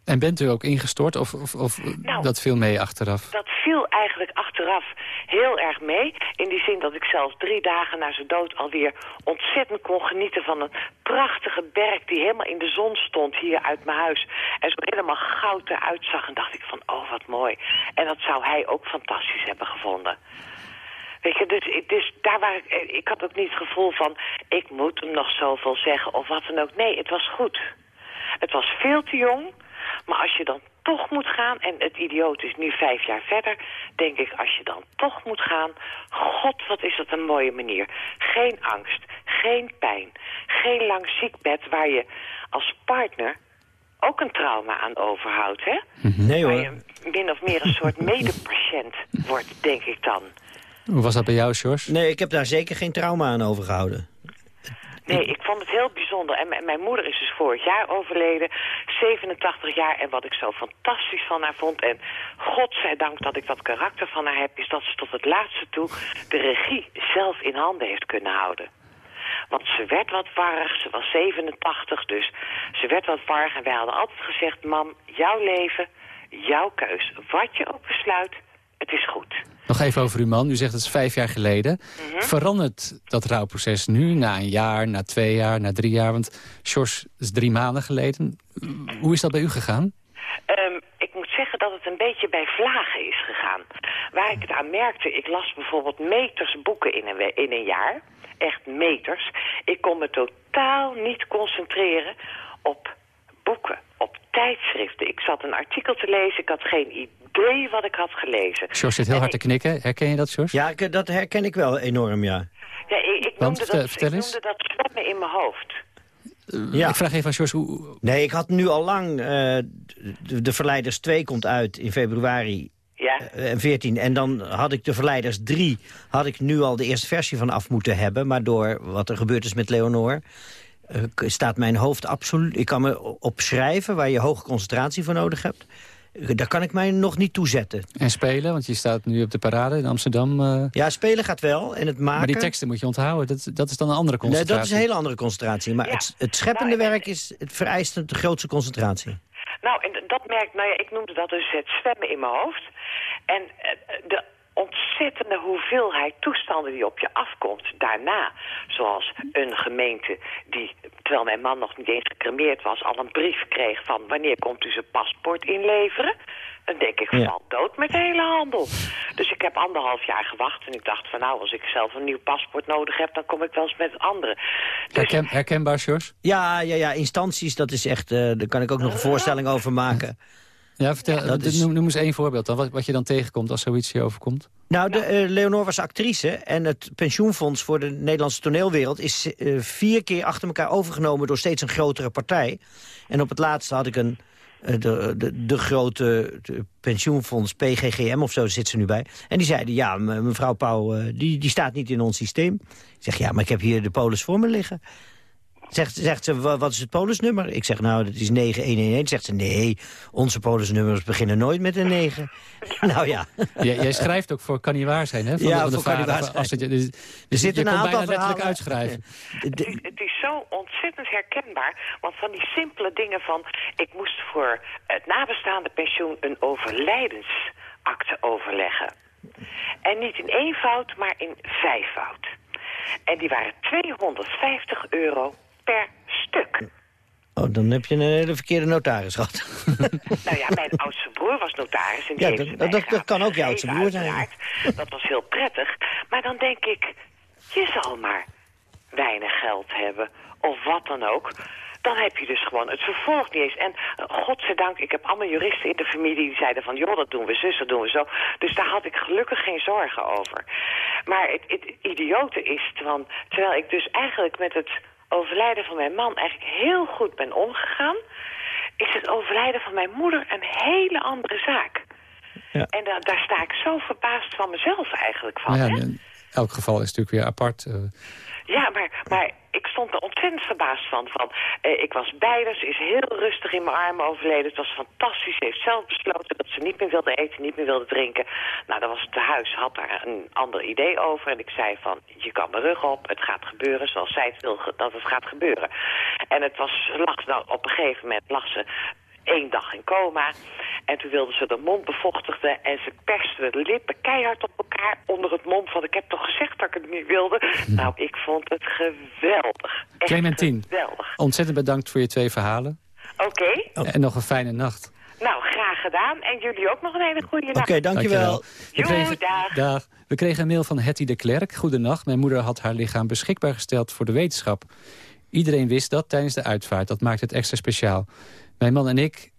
En bent u ook ingestort of, of, of nou, dat viel mee achteraf? Dat viel eigenlijk achteraf heel erg mee. In die zin dat ik zelfs drie dagen na zijn dood alweer ontzettend kon genieten van een prachtige berg die helemaal in de zon stond hier uit mijn huis. En zo helemaal goud eruit zag en dacht ik van oh wat mooi. En dat zou hij ook fantastisch hebben gevonden. Weet je, dus, dus daar waar ik, ik had ook niet het gevoel van ik moet hem nog zoveel zeggen of wat dan ook. Nee, het was goed. Het was veel te jong. Maar als je dan toch moet gaan, en het idioot is nu vijf jaar verder... denk ik, als je dan toch moet gaan... God, wat is dat een mooie manier. Geen angst, geen pijn, geen lang ziekbed... waar je als partner ook een trauma aan overhoudt, hè? Nee hoor. Waar je min of meer een soort medepatiënt wordt, denk ik dan. Hoe was dat bij jou, George? Nee, ik heb daar zeker geen trauma aan overgehouden. Nee, ik vond het heel bijzonder. En mijn moeder is dus vorig jaar overleden, 87 jaar. En wat ik zo fantastisch van haar vond, en godzijdank dat ik dat karakter van haar heb... is dat ze tot het laatste toe de regie zelf in handen heeft kunnen houden. Want ze werd wat warrig, ze was 87, dus ze werd wat warrig. En wij hadden altijd gezegd, mam, jouw leven, jouw keus. Wat je ook besluit, het is goed. Nog even over uw man. U zegt het is vijf jaar geleden. Mhm. Verandert dat rouwproces nu, na een jaar, na twee jaar, na drie jaar? Want Sjors is drie maanden geleden. Hoe is dat bij u gegaan? Ehm, ik moet zeggen dat het een beetje bij vlagen is gegaan. Waar ik het aan merkte, ik las bijvoorbeeld meters boeken in een, in een jaar. Echt meters. Ik kon me totaal niet concentreren op boeken, op tijdschriften. Ik zat een artikel te lezen, ik had geen idee wat ik had gelezen. Sjors zit heel En hard te ik- knikken. Herken je dat, Sjors? Ja, ik- dat herken ik wel enorm, ja. Ja, ik, ik, Want, noemde vertel- dat, ik vertel eens. noemde dat zwemmen in mijn hoofd. ja. Ik vraag even aan Sjors, hoe... Nee, ik had nu al lang... eh, de, de Verleiders 2 komt uit in februari Ja, eh, en 14. En dan had ik de Verleiders 3... had ik nu al de eerste versie van af moeten hebben. Maar door wat er gebeurd is met Leonor... eh, staat mijn hoofd absoluut... Ik kan me opschrijven waar je hoge concentratie voor nodig hebt. Eh, Daar kan ik mij nog niet toe zetten. En spelen, want je staat nu op de parade in Amsterdam. eh, Ja, spelen gaat wel. En het maken... maar die teksten moet je onthouden. Dat, dat is dan een andere Nee, concentratie. dat is een hele andere concentratie. Maar Ja. het, het scheppende Nou, werk is, het vereist de grootste concentratie. Nou, en dat merkt, nou ja, ik noemde dat dus het zwemmen in mijn hoofd. En de ontzettende hoeveelheid toestanden die op je afkomt daarna. Zoals een gemeente die, terwijl mijn man nog niet eens gecremeerd was... al een brief kreeg van wanneer komt u zijn paspoort inleveren... Dan denk ik, Ja. val dood met de hele handel. Dus ik heb anderhalf jaar gewacht en ik dacht van nou, als ik zelf een nieuw paspoort nodig heb, dan kom ik wel eens met het andere. Dus Herken, herkenbaar, Sjors? Ja, ja, ja, instanties, dat is echt... eh, daar kan ik ook nog een voorstelling over maken. Ja, vertel, dat is- noem, noem eens één voorbeeld dan. Wat, wat je dan tegenkomt als zoiets je overkomt. Nou, de, eh, Leonor was actrice en het pensioenfonds voor de Nederlandse toneelwereld... is eh, vier keer achter elkaar overgenomen door steeds een grotere partij. En op het laatste had ik een... eh, de, de, de grote de pensioenfonds, PGGM of zo, zit ze nu bij. En die zeiden, ja, me- mevrouw Pauw, die, die staat niet in ons systeem. Ik zeg, ja, maar ik heb hier de polis voor me liggen. Zegt, zegt ze, "Wa- wat is het polisnummer? Ik zeg, nou, dat is 9111. Zegt ze, nee, onze polisnummers beginnen nooit met een 9. nou ja, Jij, jij schrijft ook voor Kan Niet Waar Zijn, hè? Van Ja, de, van de voor Kan Waar Als het, je- dus, er dus zitten je een kon aantal bijna letterlijk uitschrijven. Het is, het is zo ontzettend herkenbaar. Want van die simpele dingen van... ik moest voor het nabestaande pensioen een overlijdensakte overleggen. En niet in één fout, maar in vijf fout. En die waren 250 euro per stuk. Oh, dan heb je een hele verkeerde notaris gehad. Nou ja, mijn oudste broer was notaris. En die Ja, dat- dat- dat- dat kan ook je oudste broer zijn. uiteraard. Dat was heel prettig. Maar dan denk ik, je zal maar weinig geld hebben. Of wat dan ook. Dan heb je dus gewoon het vervolg niet eens. En eh, godzijdank, ik heb allemaal juristen in de familie die zeiden van... joh, dat doen we zus, dat doen we zo. Dus daar had ik gelukkig geen zorgen over. Maar het, het idiote is, terwijl ik dus eigenlijk met het overlijden van mijn man... eigenlijk heel goed ben omgegaan... is het overlijden van mijn moeder een hele andere zaak. Ja. En da- daar sta ik zo verbaasd van mezelf eigenlijk van. ja, hè? in elk geval is het natuurlijk weer apart. eh. Ja, maar, maar ik stond er ontzettend verbaasd van. van eh, ik was bij haar, ze is heel rustig in mijn armen overleden. Het was fantastisch. Ze heeft zelf besloten dat ze niet meer wilde eten, niet meer wilde drinken. Nou, dan was het huis, had daar een ander idee over. En ik zei van, je kan mijn rug op, het gaat gebeuren zoals zij het wil dat het gaat gebeuren. En het was, lag nou, op een gegeven moment lag ze één dag in coma. En toen wilde ze de mond bevochtigden en ze perste de lippen keihard op elkaar onder het mom van ik heb toch gezegd dat ik het niet wilde. Nou, ik vond het geweldig. Echt Clementine. geweldig. Ontzettend bedankt voor je twee verhalen. Oké, En nog een fijne nacht. nou graag gedaan. En jullie ook nog een hele goede nacht. Oké, dankjewel. We Joe, dag. dag. We kregen een mail van Hetty de Klerk. Goedenacht. Mijn moeder had haar lichaam beschikbaar gesteld voor de wetenschap. Iedereen wist dat tijdens de uitvaart. Dat maakt het extra speciaal. Mijn man en ik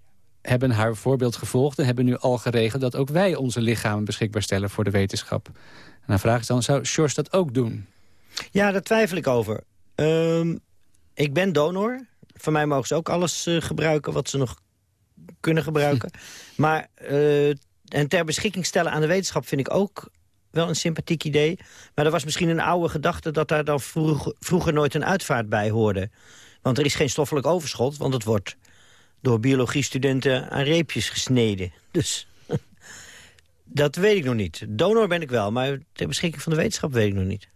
hebben haar voorbeeld gevolgd... en hebben nu al geregeld dat ook wij onze lichamen beschikbaar stellen voor de wetenschap. En dan vraag is dan, zou Sjors dat ook doen? Ja, daar twijfel ik over. Ehm, ik ben donor. Van mij mogen ze ook alles eh, gebruiken wat ze nog kunnen gebruiken. Maar eh, en ter beschikking stellen aan de wetenschap vind ik ook wel een sympathiek idee. Maar er was misschien een oude gedachte dat daar dan vroeg- vroeger nooit een uitvaart bij hoorde. Want er is geen stoffelijk overschot, want het wordt door biologiestudenten aan reepjes gesneden. Dus dat weet ik nog niet. Donor ben ik wel, maar ter beschikking van de wetenschap weet ik nog niet.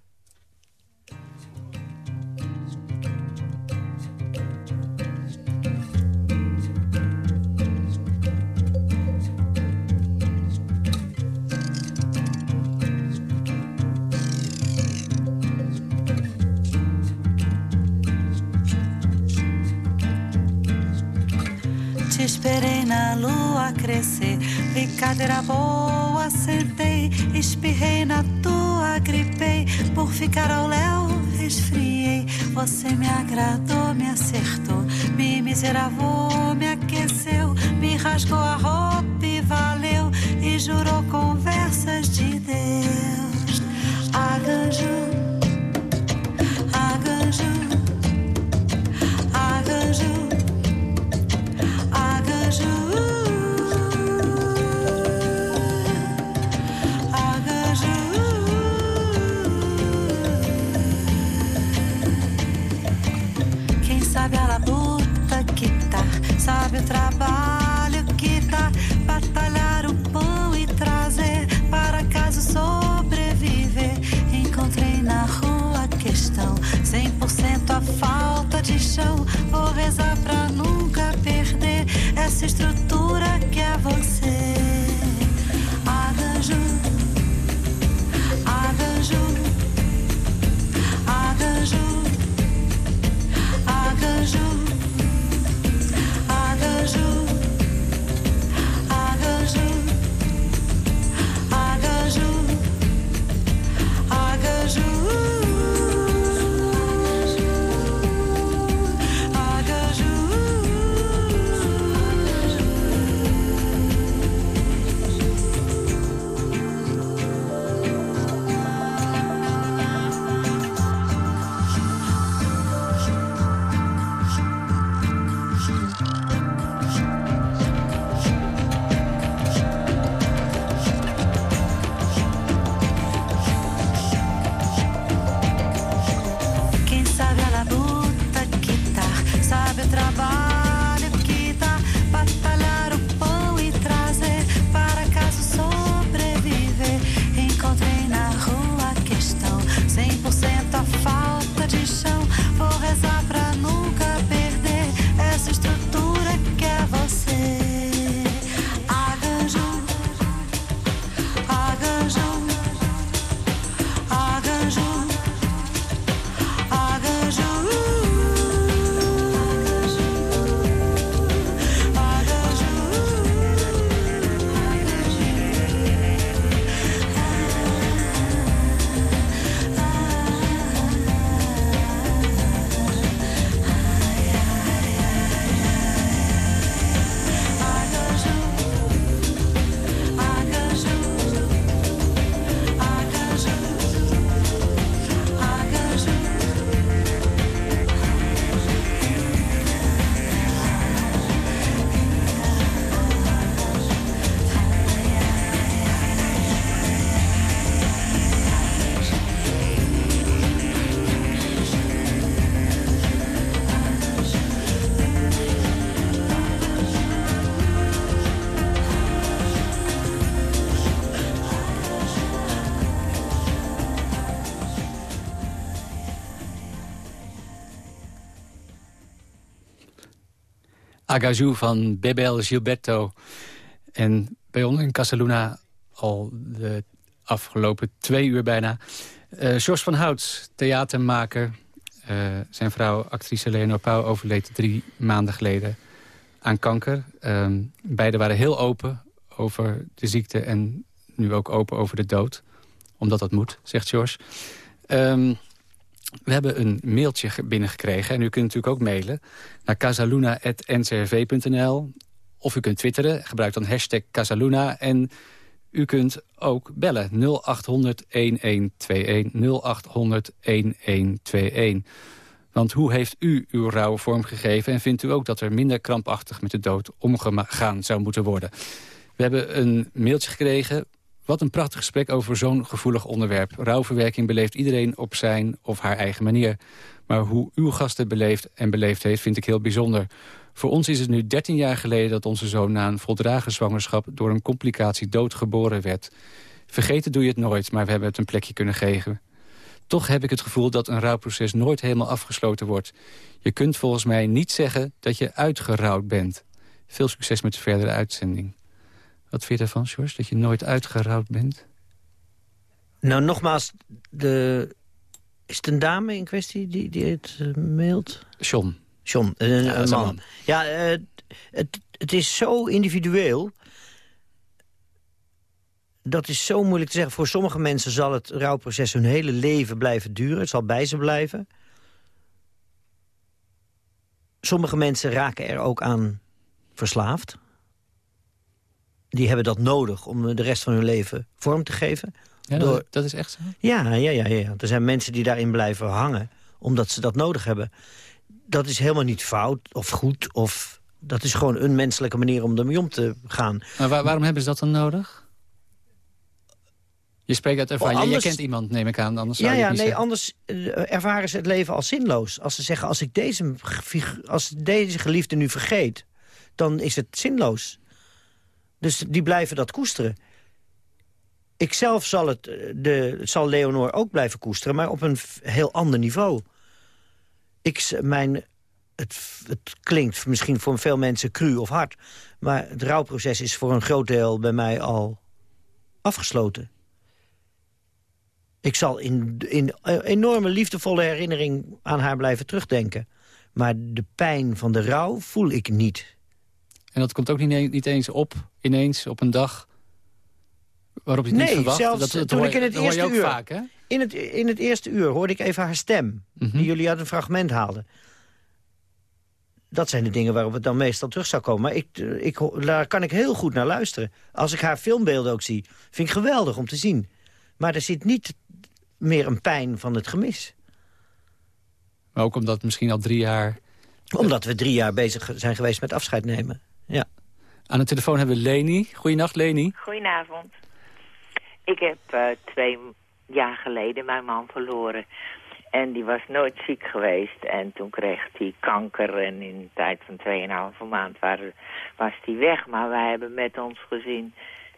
Esperei na lua crescer, brincadeira boa, sentei, espirrei na tua, gripei, por ficar ao léu, resfriei. Você me agradou, me acertou, me miseravou, me aqueceu, me rasgou a roupa e valeu, e jurou conversas de Deus. Arranjo, sabe o trabalho que dá, batalhar o pão e trazer para casa sobreviver. Encontrei na rua a questão, 100% a falta de chão. Vou rezar pra nunca perder essa estrutura Agazou van Bebel Gilberto. En bij ons in Casaluna al de afgelopen twee uur bijna. Eh Jos van Hout, theatermaker. Eh, zijn vrouw, actrice Leonor Pauw, overleed drie maanden geleden aan kanker. Ehm beiden waren heel open over de ziekte en nu ook open over de dood. Omdat dat moet, zegt Jos. Ehm we hebben een mailtje ge- binnengekregen. En u kunt natuurlijk ook mailen naar casaluna.ncrv.nl. Of u kunt twitteren. Gebruik dan hashtag Casaluna. En u kunt ook bellen 0800 1121 0800 1121. Want hoe heeft u uw rouw vormgegeven? En vindt u ook dat er minder krampachtig met de dood omgegaan zou moeten worden? We hebben een mailtje gekregen. Wat een prachtig gesprek over zo'n gevoelig onderwerp. Rouwverwerking beleeft iedereen op zijn of haar eigen manier. Maar hoe uw gast het beleeft en beleefd heeft, vind ik heel bijzonder. Voor ons is het nu 13 jaar geleden dat onze zoon na een voldragen zwangerschap... door een complicatie doodgeboren werd. Vergeten doe je het nooit, maar we hebben het een plekje kunnen geven. Toch heb ik het gevoel dat een rouwproces nooit helemaal afgesloten wordt. Je kunt volgens mij niet zeggen dat je uitgerouwd bent. Veel succes met de verdere uitzending. Wat vind je ervan, George, dat je nooit uitgerouwd bent? Nou, nogmaals, de... is het een dame in kwestie die, die het eh, mailt? John. John, een, Ja, man. Ja, eh, het, het is zo individueel. Dat is zo moeilijk te zeggen. Voor sommige mensen zal het rouwproces hun hele leven blijven duren. Het zal bij ze blijven. Sommige mensen raken er ook aan verslaafd. Die hebben dat nodig om de rest van hun leven vorm te geven. Ja, Door- dat, is echt zo. Ja, ja, ja, ja. Er zijn mensen die daarin blijven hangen, omdat ze dat nodig hebben. Dat is helemaal niet fout of goed. Of, dat is gewoon een menselijke manier om ermee om te gaan. Maar waar- waarom hebben ze dat dan nodig? Je spreekt uit ervaring. Oh, Je- anders- Je kent iemand, neem ik aan. Anders Ja, ja, nee, zeggen. anders eh, ervaren ze het leven als zinloos. Als ze zeggen, als ik deze, als deze geliefde nu vergeet, dan is het zinloos. Dus die blijven dat koesteren. Ik zelf zal, het, eh, de, zal Leonor ook blijven koesteren, maar op een heel ander niveau. Ik, mijn, het, het klinkt misschien voor veel mensen cru of hard... maar het rouwproces is voor een groot deel bij mij al afgesloten. Ik zal in, in eh, enorme liefdevolle herinnering aan haar blijven terugdenken. Maar de pijn van de rouw voel ik niet. En dat komt ook niet, niet eens op, ineens, op een dag... waarop je het Nee, niet verwacht. zelfs dat, dat toen hoor, ik in het eerste uur- vaak, hè? In het, in het eerste uur hoorde ik even haar stem. Mhm. Die jullie uit een fragment haalden. Dat zijn de dingen waarop het dan meestal terug zou komen. Maar ik, eh, ik, daar kan ik heel goed naar luisteren. Als ik haar filmbeelden ook zie. Vind ik geweldig om te zien. Maar er zit niet meer een pijn van het gemis. Maar ook omdat misschien al drie jaar... Omdat we drie jaar bezig zijn geweest met afscheid nemen. Ja. Aan de telefoon hebben we Leni. Goeienacht, Leni. Goedenavond. Ik heb eh, twee jaar geleden mijn man verloren. En die was nooit ziek geweest. En toen kreeg hij kanker. En in een tijd van 2,5 maand waren, was hij weg. Maar wij hebben met ons gezin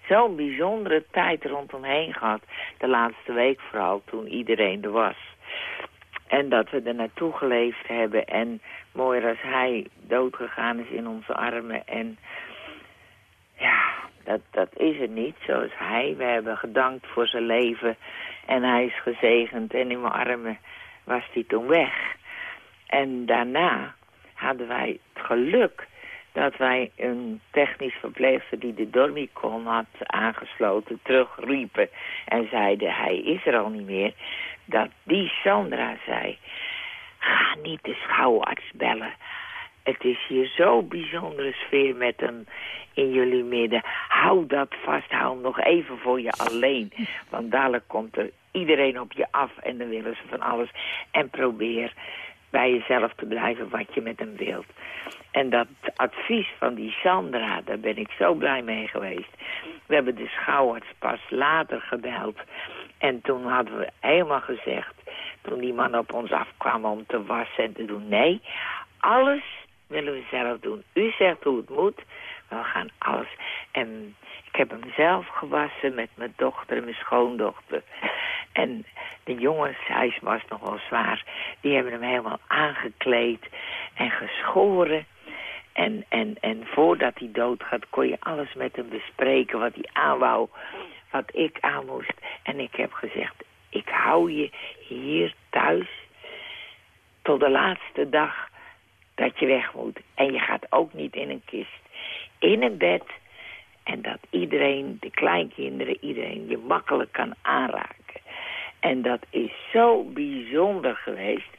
zo'n bijzondere tijd rondomheen gehad. De laatste week vooral, toen iedereen er was. En dat we er naartoe geleefd hebben. En mooier als hij doodgegaan is in onze armen. En ja, dat, dat is het niet zoals hij. We hebben gedankt voor zijn leven. En hij is gezegend. En in mijn armen was hij toen weg. En daarna hadden wij het geluk dat wij een technisch verpleegster die de Dormicon had aangesloten terugriepen en zeiden hij is er al niet meer. Dat die Sandra zei, ga niet de schouwarts bellen. Het is hier zo'n bijzondere sfeer met hem in jullie midden. Hou dat vast, hou hem nog even voor je alleen. Want dadelijk komt er iedereen op je af en dan willen ze van alles. En probeer bij jezelf te blijven wat je met hem wilt. En dat advies van die Sandra, daar ben ik zo blij mee geweest. We hebben de schouwarts pas later gebeld. En toen hadden we helemaal gezegd, toen die man op ons afkwam om te wassen en te doen... nee, alles willen we zelf doen. U zegt hoe het moet, we gaan alles. En ik heb hem zelf gewassen met mijn dochter en mijn schoondochter. En de jongens, hij was nog wel zwaar, die hebben hem helemaal aangekleed en geschoren. En, en, en voordat hij doodgaat kon je alles met hem bespreken wat hij aan wou, wat ik aan moest. En ik heb gezegd, ik hou je hier thuis tot de laatste dag dat je weg moet. En je gaat ook niet in een kist. In een bed. En dat iedereen, de kleinkinderen, iedereen je makkelijk kan aanraken. En dat is zo bijzonder geweest.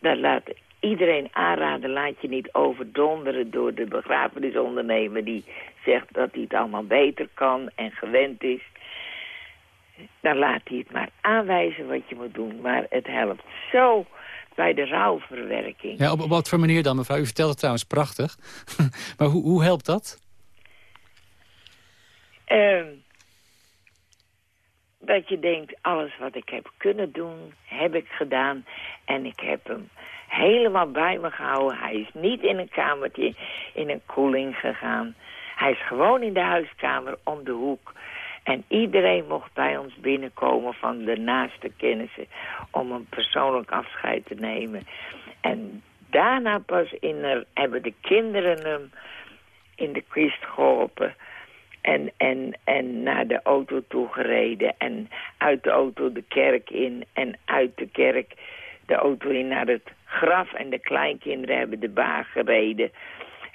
Dat laat iedereen aanraden. Laat je niet overdonderen door de begrafenisondernemer... die zegt dat hij het allemaal beter kan en gewend is. Dan laat hij het maar aanwijzen wat je moet doen. Maar het helpt zo bij de rouwverwerking. Ja, op, op wat voor manier dan, mevrouw? U vertelt het trouwens prachtig. maar hoe, hoe helpt dat? Ehm, dat je denkt, alles wat ik heb kunnen doen, heb ik gedaan. En ik heb hem helemaal bij me gehouden. Hij is niet in een kamertje in een koeling gegaan. Hij is gewoon in de huiskamer om de hoek. En iedereen mocht bij ons binnenkomen van de naaste kennissen... om een persoonlijk afscheid te nemen. En daarna pas in er, hebben de kinderen hem in de kist geholpen... En, en, en naar de auto toe gereden. En uit de auto de kerk in. En uit de kerk de auto in naar het graf. En de kleinkinderen hebben de baan gereden.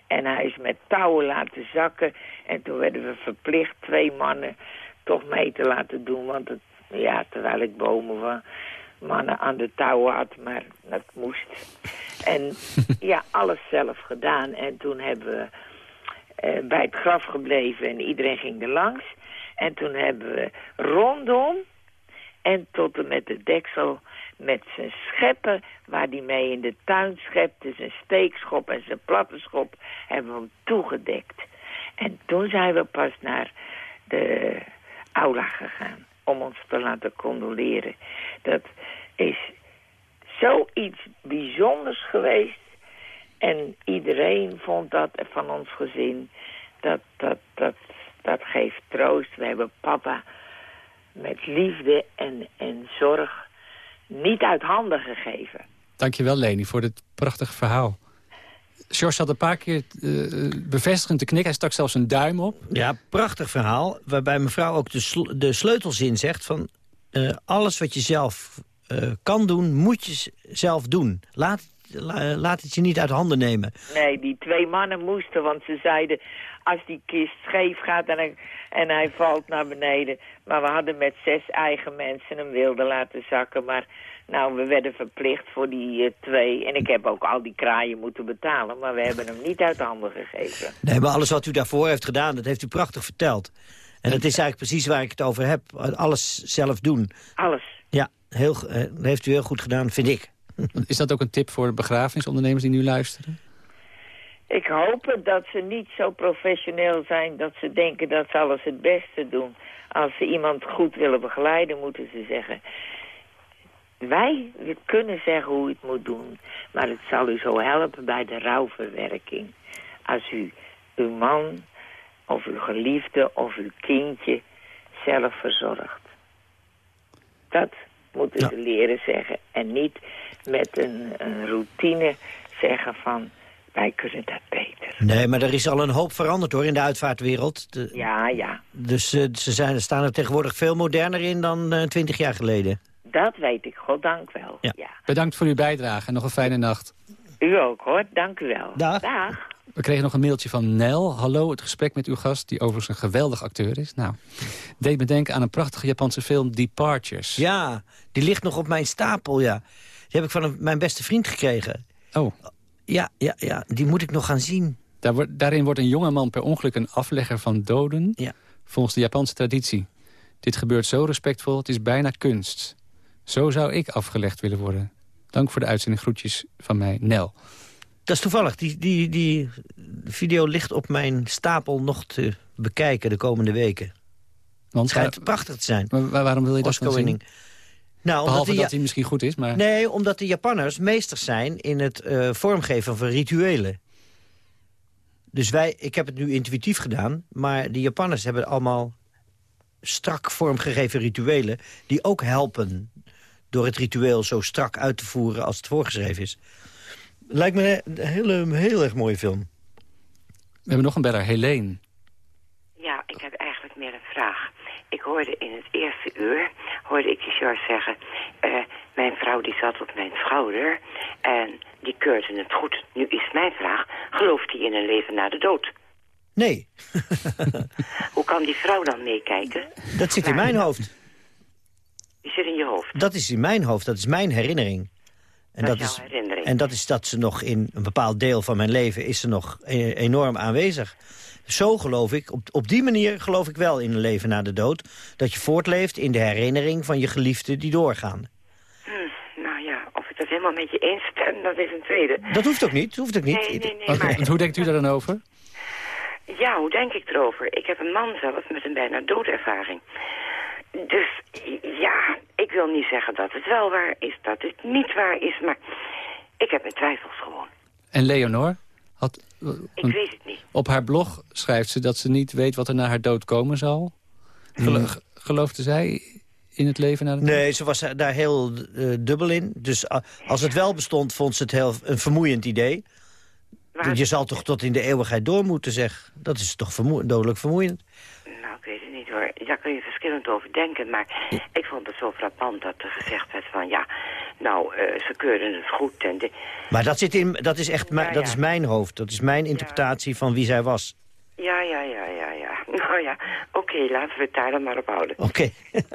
En hij is met touwen laten zakken. En toen werden we verplicht twee mannen toch mee te laten doen. Want het, ja, terwijl ik bomen van mannen aan de touwen had, maar dat moest. En ja, alles zelf gedaan. En toen hebben we eh, bij het graf gebleven en iedereen ging er langs. En toen hebben we rondom en tot en met de deksel met zijn scheppen, waar hij mee in de tuin schepte, zijn steekschop en zijn platte schop, hebben we hem toegedekt. En toen zijn we pas naar de aula gegaan om ons te laten condoleren. Dat is zoiets bijzonders geweest. En iedereen vond dat van ons gezin, dat, dat, dat, dat geeft troost. We hebben papa met liefde en, en zorg niet uit handen gegeven. Dankjewel Leni voor dit prachtige verhaal. George had een paar keer eh, bevestigend te knikken. Hij stak zelfs een duim op. Ja, prachtig verhaal. Waarbij mevrouw ook de, sl- de sleutelzin zegt van... eh, alles wat je zelf eh, kan doen, moet je zelf doen. Laat, la- laat het je niet uit handen nemen. Nee, die twee mannen moesten, want ze zeiden... als die kist scheef gaat en hij, en hij valt naar beneden... maar we hadden met zes eigen mensen hem wilden laten zakken... maar nou, we werden verplicht voor die eh, twee... en ik heb ook al die kraaien moeten betalen... maar we hebben hem niet uit handen gegeven. Nee, maar alles wat u daarvoor heeft gedaan, dat heeft u prachtig verteld. En dat is eigenlijk precies waar ik het over heb. Alles zelf doen. Alles. Ja, heel, eh, dat heeft u heel goed gedaan, vind ik. Is dat ook een tip voor begrafenisondernemers die nu luisteren? Ik hoop dat ze niet zo professioneel zijn dat ze denken dat ze alles het beste doen. Als ze iemand goed willen begeleiden, moeten ze zeggen... Wij we kunnen zeggen hoe u het moet doen, maar het zal u zo helpen bij de rouwverwerking. Als u uw man of uw geliefde of uw kindje zelf verzorgt. Dat moeten ze leren zeggen en niet met een, een routine zeggen van wij kunnen dat beter. Nee, maar er is al een hoop veranderd hoor in de uitvaartwereld. De- Ja, ja, dus eh, ze zijn, staan er tegenwoordig veel moderner in dan eh, twintig jaar geleden. dat weet ik, goddank wel. Ja. ja. Bedankt voor uw bijdrage en nog een fijne nacht. U ook hoor, dank u wel. Dag. Dag. We kregen nog een mailtje van Nel. Hallo, het gesprek met uw gast, die overigens een geweldig acteur is. Nou, deed me denken aan een prachtige Japanse film Departures. Ja, die ligt nog op mijn stapel, ja. Die heb ik van een- mijn beste vriend gekregen. Oh, Ja, ja, ja, die moet ik nog gaan zien. daar wordt, daarin wordt een jongeman per ongeluk een aflegger van doden... Ja. volgens de Japanse traditie. Dit gebeurt zo respectvol, het is bijna kunst. Zo zou ik afgelegd willen worden. Dank voor de uitzending. Groetjes van mij, Nel. Dat is toevallig. Die, die, die video ligt op mijn stapel nog te bekijken de komende weken. Want Het schijnt prachtig te zijn. waar- waarom wil je dat dan zien? Nou, omdat Behalve die, dat hij misschien goed is, maar... Nee, omdat de Japanners meesters zijn in het eh, vormgeven van rituelen. Dus wij, ik heb het nu intuïtief gedaan, maar de Japanners hebben allemaal strak vormgegeven rituelen... die ook helpen door het ritueel zo strak uit te voeren als het voorgeschreven is. Lijkt me een hele, heel erg mooie film. We hebben nog een beller, Helene. Ja, ik heb eigenlijk meer een vraag. Ik hoorde in het eerste uur, hoorde ik die George zeggen... eh, mijn vrouw die zat op mijn schouder en die keurde het goed. Nu is mijn vraag, gelooft hij in een leven na de dood? Nee, Hoe kan die vrouw dan meekijken? dat zit in mijn hoofd. Die zit in je hoofd. Dat is in mijn hoofd, dat is mijn herinnering. En Dat is herinnering. En dat is dat ze nog in een bepaald deel van mijn leven... is ze nog e- enorm aanwezig. Zo geloof ik, op, op die manier geloof ik wel in een leven na de dood. Dat je voortleeft in de herinnering van je geliefden die doorgaan. Hm, nou ja, of ik dat helemaal met je eens ben, dat is een tweede. Dat hoeft ook niet, hoeft ook niet. Nee, nee, nee, maar... Hoe denkt u daar dan over? Ja, hoe denk ik erover? Ik heb een man zelf met een bijna doodervaring. Dus ja, ik wil niet zeggen dat het wel waar is, dat het niet waar is, maar ik heb mijn twijfels gewoon. En Leonor? Had, Ik weet het niet. Op haar blog schrijft ze dat ze niet weet wat er na haar dood komen zal. Gelo- ge- Geloofde zij in het leven na de dood? Nee, ze was daar heel eh, dubbel in. Dus a- als het wel bestond, vond ze het heel een vermoeiend idee. Waar- Je zal toch tot in de eeuwigheid door moeten, zeg. Dat is toch vermoe- dodelijk vermoeiend? Daar kun je verschillend over denken. Maar ik vond het zo frappant dat er gezegd werd van... ja, Nou, eh, ze keurden het goed. En de, Maar dat, zit in, dat, is echt mijn- Ja, dat ja. is mijn hoofd. Dat is mijn interpretatie van wie zij was. ja, ja, ja, ja, ja. Nou ja, oké, laten we het daar dan maar op houden. Oké.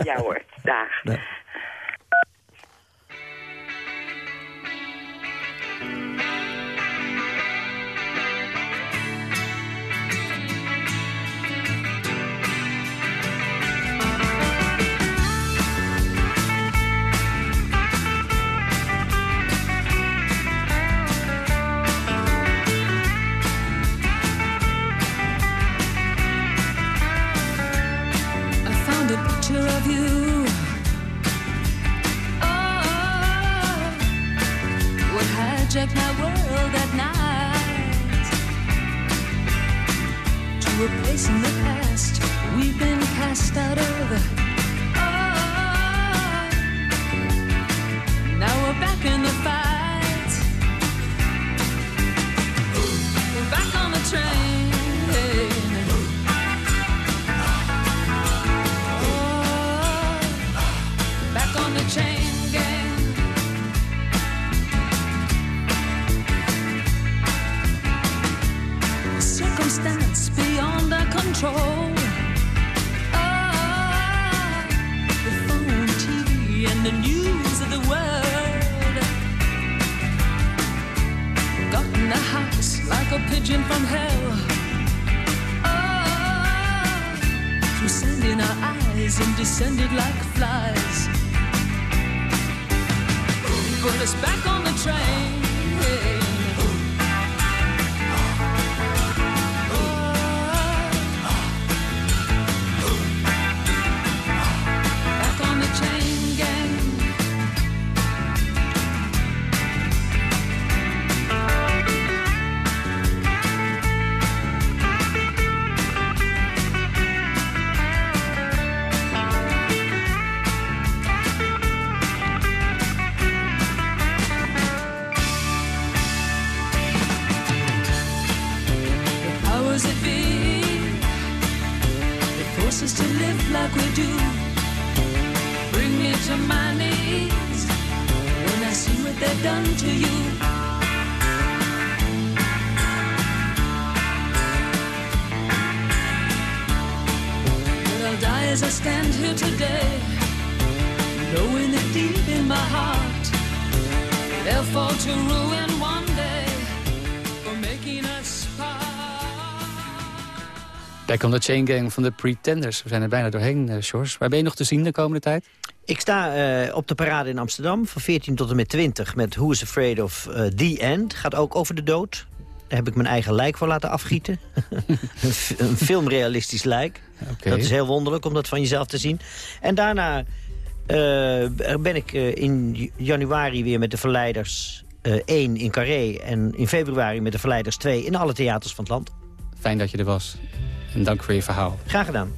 Ja hoor, dag. I done to you. But I'll die as I stand here today, knowing that deep in my heart they'll fall to ruin one day for making us Back on the Chain Gang van de Pretenders. We zijn er bijna doorheen, eh Sjors. Waar ben je nog te zien de komende tijd? Ik sta eh, op de parade in Amsterdam van 14 tot en met 20 met Who is Afraid of eh, The End. Gaat ook over de dood. Daar heb ik mijn eigen lijk voor laten afgieten. een, filmrealistisch lijk. Dat is heel wonderlijk om dat van jezelf te zien. En daarna eh, ben ik in januari weer met de Verleiders eh 1 in Carré... en in februari met de Verleiders 2 in alle theaters van het land. Fijn dat je er was. En dank voor je verhaal. Graag gedaan.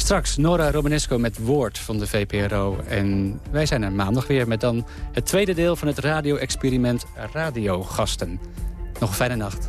Straks Nora Romanesco met Woord van de VPRO. En wij zijn er maandag weer met dan het tweede deel van het radio-experiment Radiogasten. Nog een fijne nacht.